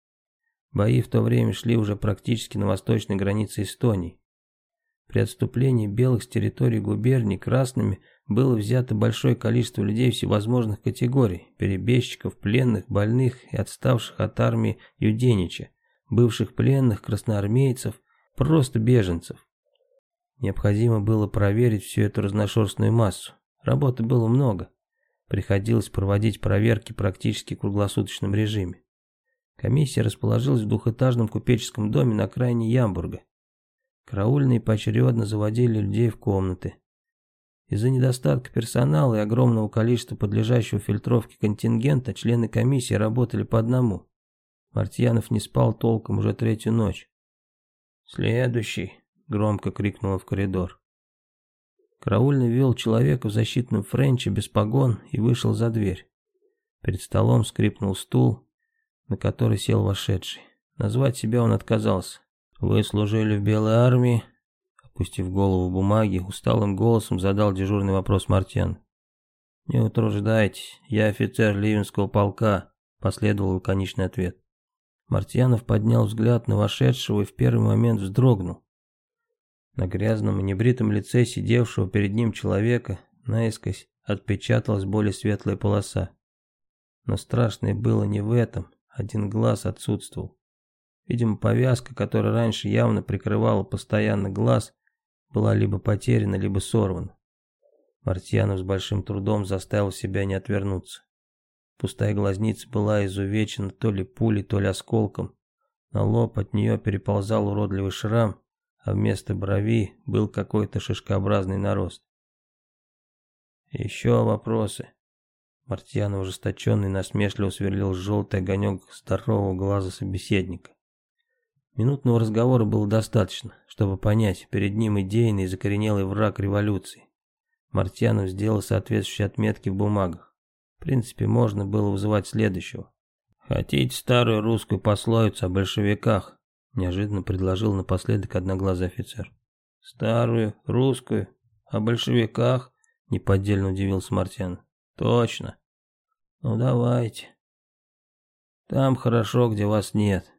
Бои в то время шли уже практически на восточной границе Эстонии. При отступлении белых с территории губерний красными было взято большое количество людей всевозможных категорий, перебежчиков, пленных, больных и отставших от армии Юденича, бывших пленных, красноармейцев, просто беженцев. Необходимо было проверить всю эту разношерстную массу. Работы было много. Приходилось проводить проверки практически в круглосуточном режиме. Комиссия расположилась в двухэтажном купеческом доме на окраине Ямбурга. Караульные поочередно заводили людей в комнаты. Из-за недостатка персонала и огромного количества подлежащего фильтровке контингента члены комиссии работали по одному. Мартьянов не спал толком уже третью ночь. «Следующий!» — громко крикнула в коридор. Караульный вел человека в защитном френче без погон и вышел за дверь. Перед столом скрипнул стул, на который сел вошедший. Назвать себя он отказался. «Вы служили в Белой армии?» Опустив голову в бумаги, усталым голосом задал дежурный вопрос Мартьян. «Не утруждайтесь, я офицер Ливенского полка», последовал лаконичный ответ. Мартьянов поднял взгляд на вошедшего и в первый момент вздрогнул. На грязном и небритом лице сидевшего перед ним человека наискось отпечаталась более светлая полоса. Но страшное было не в этом, один глаз отсутствовал. Видимо, повязка, которая раньше явно прикрывала постоянно глаз, была либо потеряна, либо сорвана. Мартьянов с большим трудом заставил себя не отвернуться. Пустая глазница была изувечена то ли пулей, то ли осколком. На лоб от нее переползал уродливый шрам, а вместо брови был какой-то шишкообразный нарост. «Еще вопросы?» Мартьян ожесточенный насмешливо сверлил желтый огонек здорового глаза собеседника. Минутного разговора было достаточно, чтобы понять, перед ним идейный и закоренелый враг революции. Мартьянов сделал соответствующие отметки в бумагах. В принципе, можно было вызывать следующего. «Хотите старую русскую пословицу о большевиках?» Неожиданно предложил напоследок одноглазый офицер. «Старую, русскую, о большевиках?» Неподдельно удивился Мартьянов. Точно. Ну давайте. Там хорошо, где вас нет.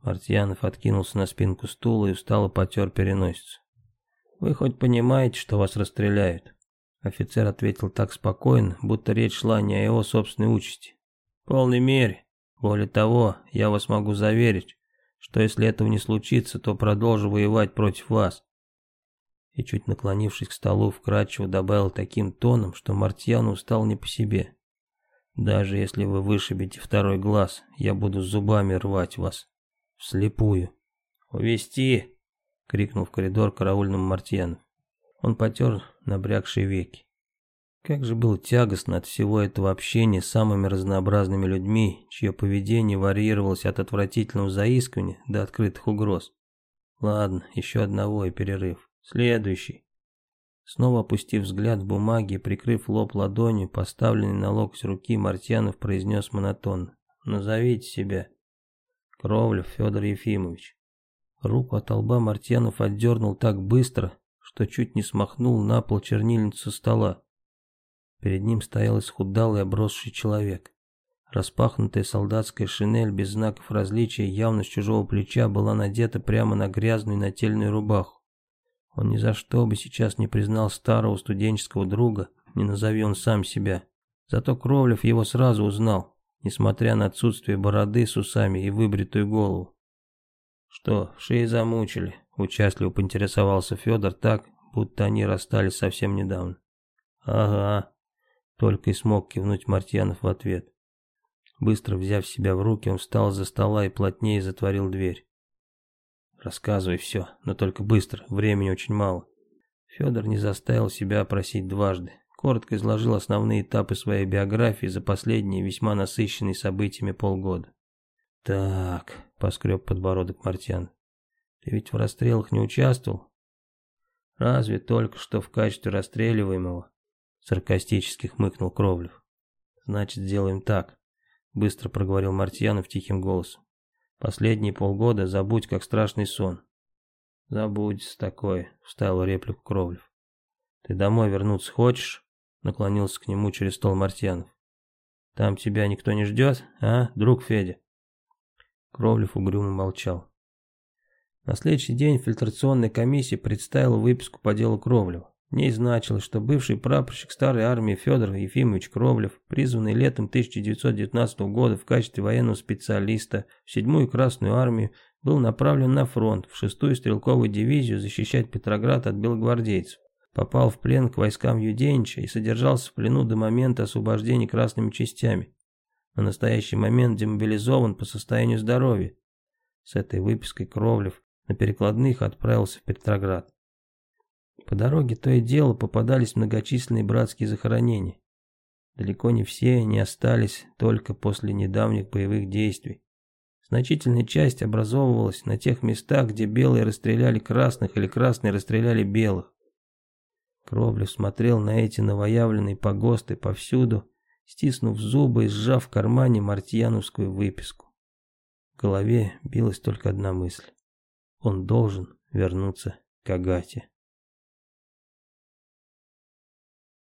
Мартьянов откинулся на спинку стула и устало потер переносицу. Вы хоть понимаете, что вас расстреляют? Офицер ответил так спокойно, будто речь шла не о его собственной участи. В полной мере. Более того, я вас могу заверить, что если этого не случится, то продолжу воевать против вас. И чуть наклонившись к столу, вкратчиво добавил таким тоном, что Мартьян устал не по себе. Даже если вы вышибете второй глаз, я буду зубами рвать вас. Вслепую. «Увести!» — крикнул в коридор караульному Мартьяну. Он потер набрякшие веки. Как же было тягостно от всего этого общения с самыми разнообразными людьми, чье поведение варьировалось от отвратительного заискивания до открытых угроз. Ладно, еще одного и перерыв. Следующий. Снова опустив взгляд в бумаги и прикрыв лоб ладонью, поставленный на локоть руки, Мартьянов произнес монотонно. «Назовите себя». Кровлев Федор Ефимович. Руку от лба Мартьянов отдернул так быстро, что чуть не смахнул на пол чернильницу стола. Перед ним стоял исхудалый обросший человек. Распахнутая солдатская шинель без знаков различия явно с чужого плеча была надета прямо на грязную нательную рубаху. Он ни за что бы сейчас не признал старого студенческого друга, не назови он сам себя. Зато Кровлев его сразу узнал, несмотря на отсутствие бороды с усами и выбритую голову. «Что, шеи замучили?» – участливо поинтересовался Федор так, будто они расстались совсем недавно. «Ага», – только и смог кивнуть Мартьянов в ответ. Быстро взяв себя в руки, он встал за стола и плотнее затворил дверь. Рассказывай все, но только быстро, времени очень мало. Федор не заставил себя просить дважды. Коротко изложил основные этапы своей биографии за последние, весьма насыщенные событиями полгода. «Так», — поскреб подбородок Мартьян, — «ты ведь в расстрелах не участвовал?» «Разве только что в качестве расстреливаемого?» Саркастически хмыкнул Кровлев. «Значит, сделаем так», — быстро проговорил Мартьянов тихим голосом. Последние полгода забудь, как страшный сон. Забудь такое, вставил реплику Кровлев. Ты домой вернуться хочешь? Наклонился к нему через стол Мартьянов. Там тебя никто не ждет, а, друг Федя? Кровлев угрюмо молчал. На следующий день фильтрационная комиссия представила выписку по делу Кровлева. Ней значилось, что бывший прапорщик старой армии Федор Ефимович Кровлев, призванный летом 1919 года в качестве военного специалиста в 7-ю Красную армию, был направлен на фронт в 6-ю стрелковую дивизию защищать Петроград от белогвардейцев. Попал в плен к войскам Юденича и содержался в плену до момента освобождения красными частями. На настоящий момент демобилизован по состоянию здоровья. С этой выпиской Кровлев на перекладных отправился в Петроград. По дороге то и дело попадались многочисленные братские захоронения. Далеко не все они остались только после недавних боевых действий. Значительная часть образовывалась на тех местах, где белые расстреляли красных или красные расстреляли белых. Кровлев смотрел на эти новоявленные погосты повсюду, стиснув зубы и сжав в кармане мартьяновскую выписку. В голове билась только одна мысль. Он должен вернуться к Агате.